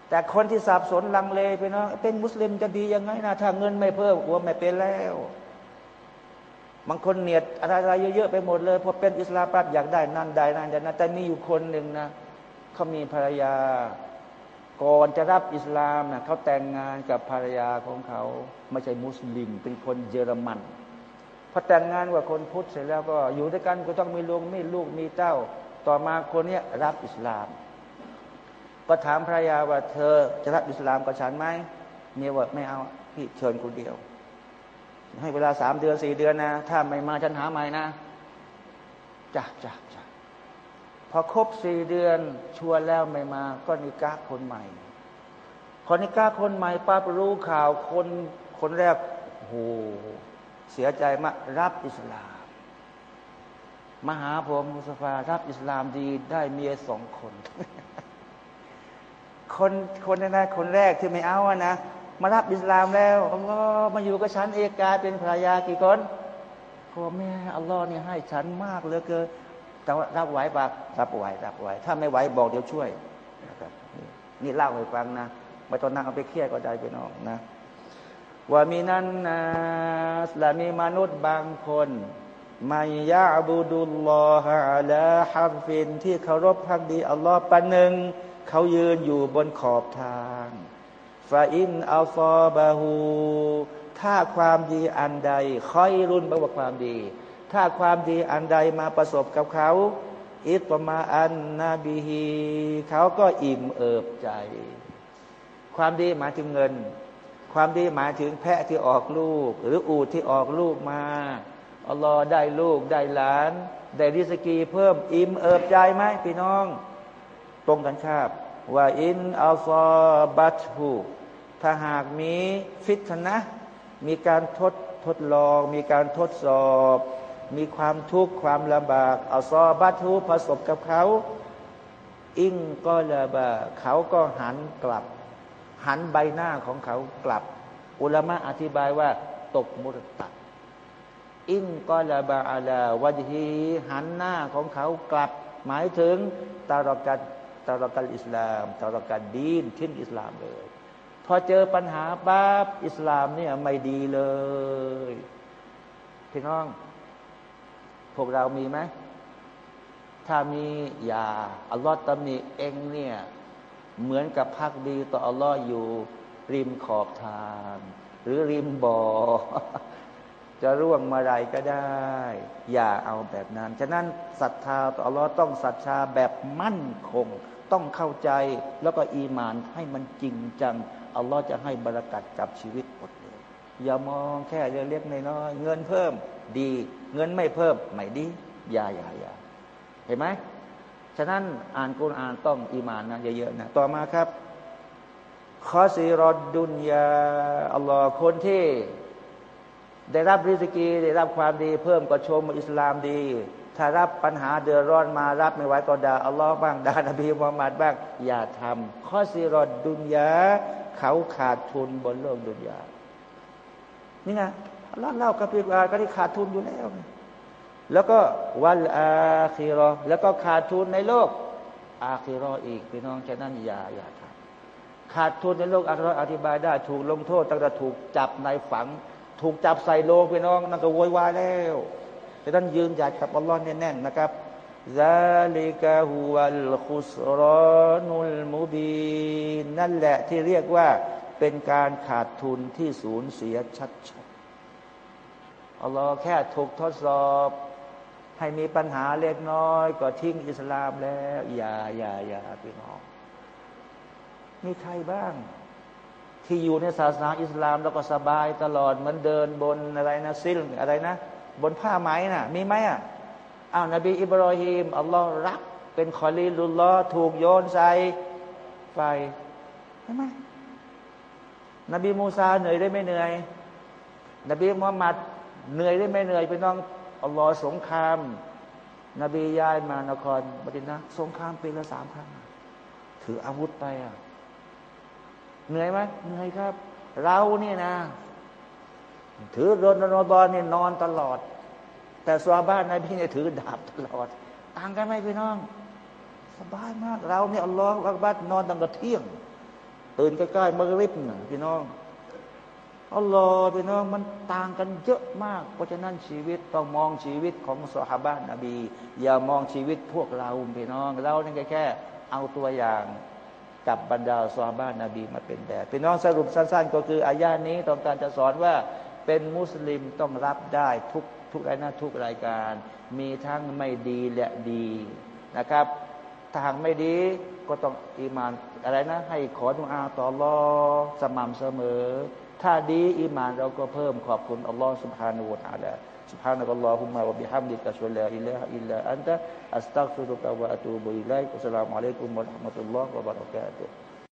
Speaker 1: แต่คนที่สับสนลังเลพี่น้องเป็นมุสลิมจะดียังไงนะถ้าเงินไม่เพิ่มกลัวไม่เป็นแล้ว บางคนเนียดอะไรๆเยอะๆไปหมดเลยพอเป็นอิสลามปั๊บอยากได้นั่นได้นั่นแต่นั้นแต่มีอยู่คนหนึ่งนะเขามีภรรยา ก่อนจะรับอิสลามนะเขาแต่งงานกับภรรยาของเขาไม่ใช่มุสลิม เป็นคนเยอรมันพอแต่งงานกับคนพุทธเสร็จแล้วก็อยู่ด้วยกันก็ต้องมีลูกมีลูกมีเต้า ต่อมาคนนี้รับอิสลาม ก็ถามภรรยาว่าเธอจะรับอิสลามกับฉันไหมเมียว่าไม่เอาพี่เชิญคนเดียว ให้เวลาสามเดือนสี่เดือนนะ ถ้าไม่มาฉันหาใหม่นะจ้ะจ้ะจ้ะพอครบสี่เดือนชวนแล้วไม่มา ก็นิก้าคนใหม่คนนิก้าคนใหม่ป้ารู้ข่าวคนคนแรกโหเสียใจมากรับอิสลามมาหาผมมุสฟารับอิสลามดีได้เมียสองคน คนคนนั้นนะคนแรกที่ไม่เอาอะนะ มารับอิสลามแล้วอัลลอฮ์มาอยู่กับฉันเอกาเป็นภรรยากี่คนพ่อแม่อัลลอฮ์เนี่ยให้ฉันมากเหลือเกินแต่ว่ารับไหวปะรับไหวรับไหวถ้าไม่ไหวบอกเดี๋ยวช่วยนะครับนี่นี่เล่าให้ฟังนะไม่ต้องนั่งเอาไปเครียดก็ได้ไปน้องนะว่ามีนั้นนะและมีมนุษย์บางคนมายาบูดุลลอฮะอะลาฮัรฟินที่เคารพพักดีอัลลอฮ์ปันหนึ่งเขายืนอยู่บนขอบทาง ฟาอินอัลฟอบาฮูถ้าความดีอันใดค่อยรุนแปลว่าความดี ถ้าความดีอันใดมาประสบกับเขา อิตมาอันนาบีฮีเขาก็อิ่มเอิบใจ ความดีหมายถึงเงิน ความดีหมายถึงแพะที่ออกลูก หรืออูดที่ออกลูกมาอัลลอฮ์ได้ลูกได้หลาน ได้ริสกีเพิ่มอิ่มเอิบใจไหมพี่น้อง ตรงกันครับว่าอินอัลฟอบัตฮู ถ้าหากมีฟิตนะ มีการทดทดลอง มีการทดสอบ มีความทุกข์ความลำบากอัลซอบัตฮูประสบกับเขา อิงก็ละบาเขาก็หันกลับ หันใบหน้าของเขากลับ อุลามะอธิบายว่า ตกมุรตัดอิงกอลาบาอาลาวะฮีหันหน้าของเขากลับ หมายถึงตารกัดตารกัดอิสลามตารกัดดีนทิ้งอิสลามเลย พอเจอปัญหาปั๊บอิสลามเนี่ยไม่ดีเลยพี่น้อง พวกเรามีไหมถ้ามีอย่าอัลลอฮ์ตำหนิเองเนี่ยเหมือนกับพักดีต่ออัลลอฮ์อยู่ ริมขอบทาง หรือริมบ่อจะร่วงมาไรก็ได้ อย่าเอาแบบนั้น ฉะนั้นศรัทธาต่ออัลลอฮ์ต้องศรัทธาแบบมั่นคง ต้องเข้าใจแล้วก็อีมานให้มันจริงจัง อัลลอฮ์จะให้บรารักัดกับชีวิตหมดเลย อย่ามองแค่เล็กๆน้อยๆเงินเพิ่มดี เงินไม่เพิ่มไม่ดีอย่าอย่าอย่าเห็นไหมฉะนั้นอ่านกุรอานต้องอีมานนะเยอะๆนะต่อมาครับคอซีรอดดุนยาอัลลอฮ์คนที่ ได้รับริสกี ได้รับความดี เพิ่มก็ชมอิสลามดี ถ้ารับปัญหาเดือดร้อนมารับไม่ไหวก็ด่าอัลลอฮ์บ้างด่านบีมุฮัมมัดบ้าง อย่าทำข้อซีรอดดุนยา เขาขาดทุนบนโลกดุนยานี่ไงลลอฮ์เล่ากับพี่อาก็ที่ขาดทุนอยู่แล้ว แล้วก็วันอาคีรอ แล้วก็ขาดทุนในโลก อาคีรออีกพี่น้องฉะนั้นอย่าอย่าทำขาดทุนในโลกอาคีรออธิบายได้ ถูกลงโทษตั้งแต่ถูกจับในฝัง ถูกจับใส่โลงพี่น้องนั่นก็โวยวายแล้วฉะนั้นยืนหยัดกับอัลลอฮ์แน่นๆนะครับ ซาลิกะฮุวัลคุสรอนุลมุบีนนั่นแหละที่เรียกว่าเป็นการขาดทุนที่สูญเสียชัดๆอัลลอฮ์แค่ถูกทดสอบ ให้มีปัญหาเล็กน้อย ก็ทิ้งอิสลามแล้ว อย่าอย่าอย่าพี่น้องมีใครบ้าง ที่อยู่ในศาสนาอิสลามแล้วก็สบายตลอดเหมือนเดินบนอะไรนะซิลอะไรนะ บนผ้าไหมนะ่ะ มีไหมอะ อ้าวนบีอิบรอฮีมอัลลอฮ์รัก เป็นคอลีลุลลอฮ์ถูกโยนใส่ไฟใช่ไหมนบีมูซาเหนื่อยได้ไม่เหนื่อย นบีมุฮัมมัดเหนื่อยได้ไม่เหนื่อยพี่น้องอัลลอฮ์สงคราม นบีย้ายมานครบดินนะสงครามปีละสามครั้งถืออาวุธไปอะเหนื่อยไหมเหนื่อยครับ เราเนี่ยนะ ถือรนรบอลเนี่ยนอนตลอด แต่สวาบ้านนายบีเนี่ยถือดาบตลอด ต่างกันไหมพี่น้อง สบายมากเราเนี่ยอัลลอฮฺอักบัดนนอนตั้งแต่เที่ยง ตื่นใกล้ๆมะริบนะพี่น้องอัลลอฮฺพี่น้องมันต่างกันเยอะมาก เพราะฉะนั้นชีวิตต้องมองชีวิตของสหบ้านนบี อย่ามองชีวิตพวกเราพี่น้องเราเนี่ยแค่ เอาตัวอย่างกับบรรดาซอบ้านนาบีมาเป็นแบบพี่น้องสรุปสั้น ๆ ก็คืออายานี้ต้องการจะสอนว่าเป็นมุสลิมต้องรับได้ทุก ทุกรายหน้าทุกรายการ มีทั้งไม่ดีและดีนะครับถ้าหากไม่ดีก็ต้องอีมานอะไรนะ ให้ขอดุอาต่อรอสม่ำเสมอ ถ้าดีอีมานเราก็เพิ่มขอบคุณอัลลอฮฺสุบฮานาอูตอาลา سبحانك اللهم وبحمدك أشهد أن لا إله إلا أنت أستغفرك وأتوب إليك والسلام عليكم ورحمة الله وبركاته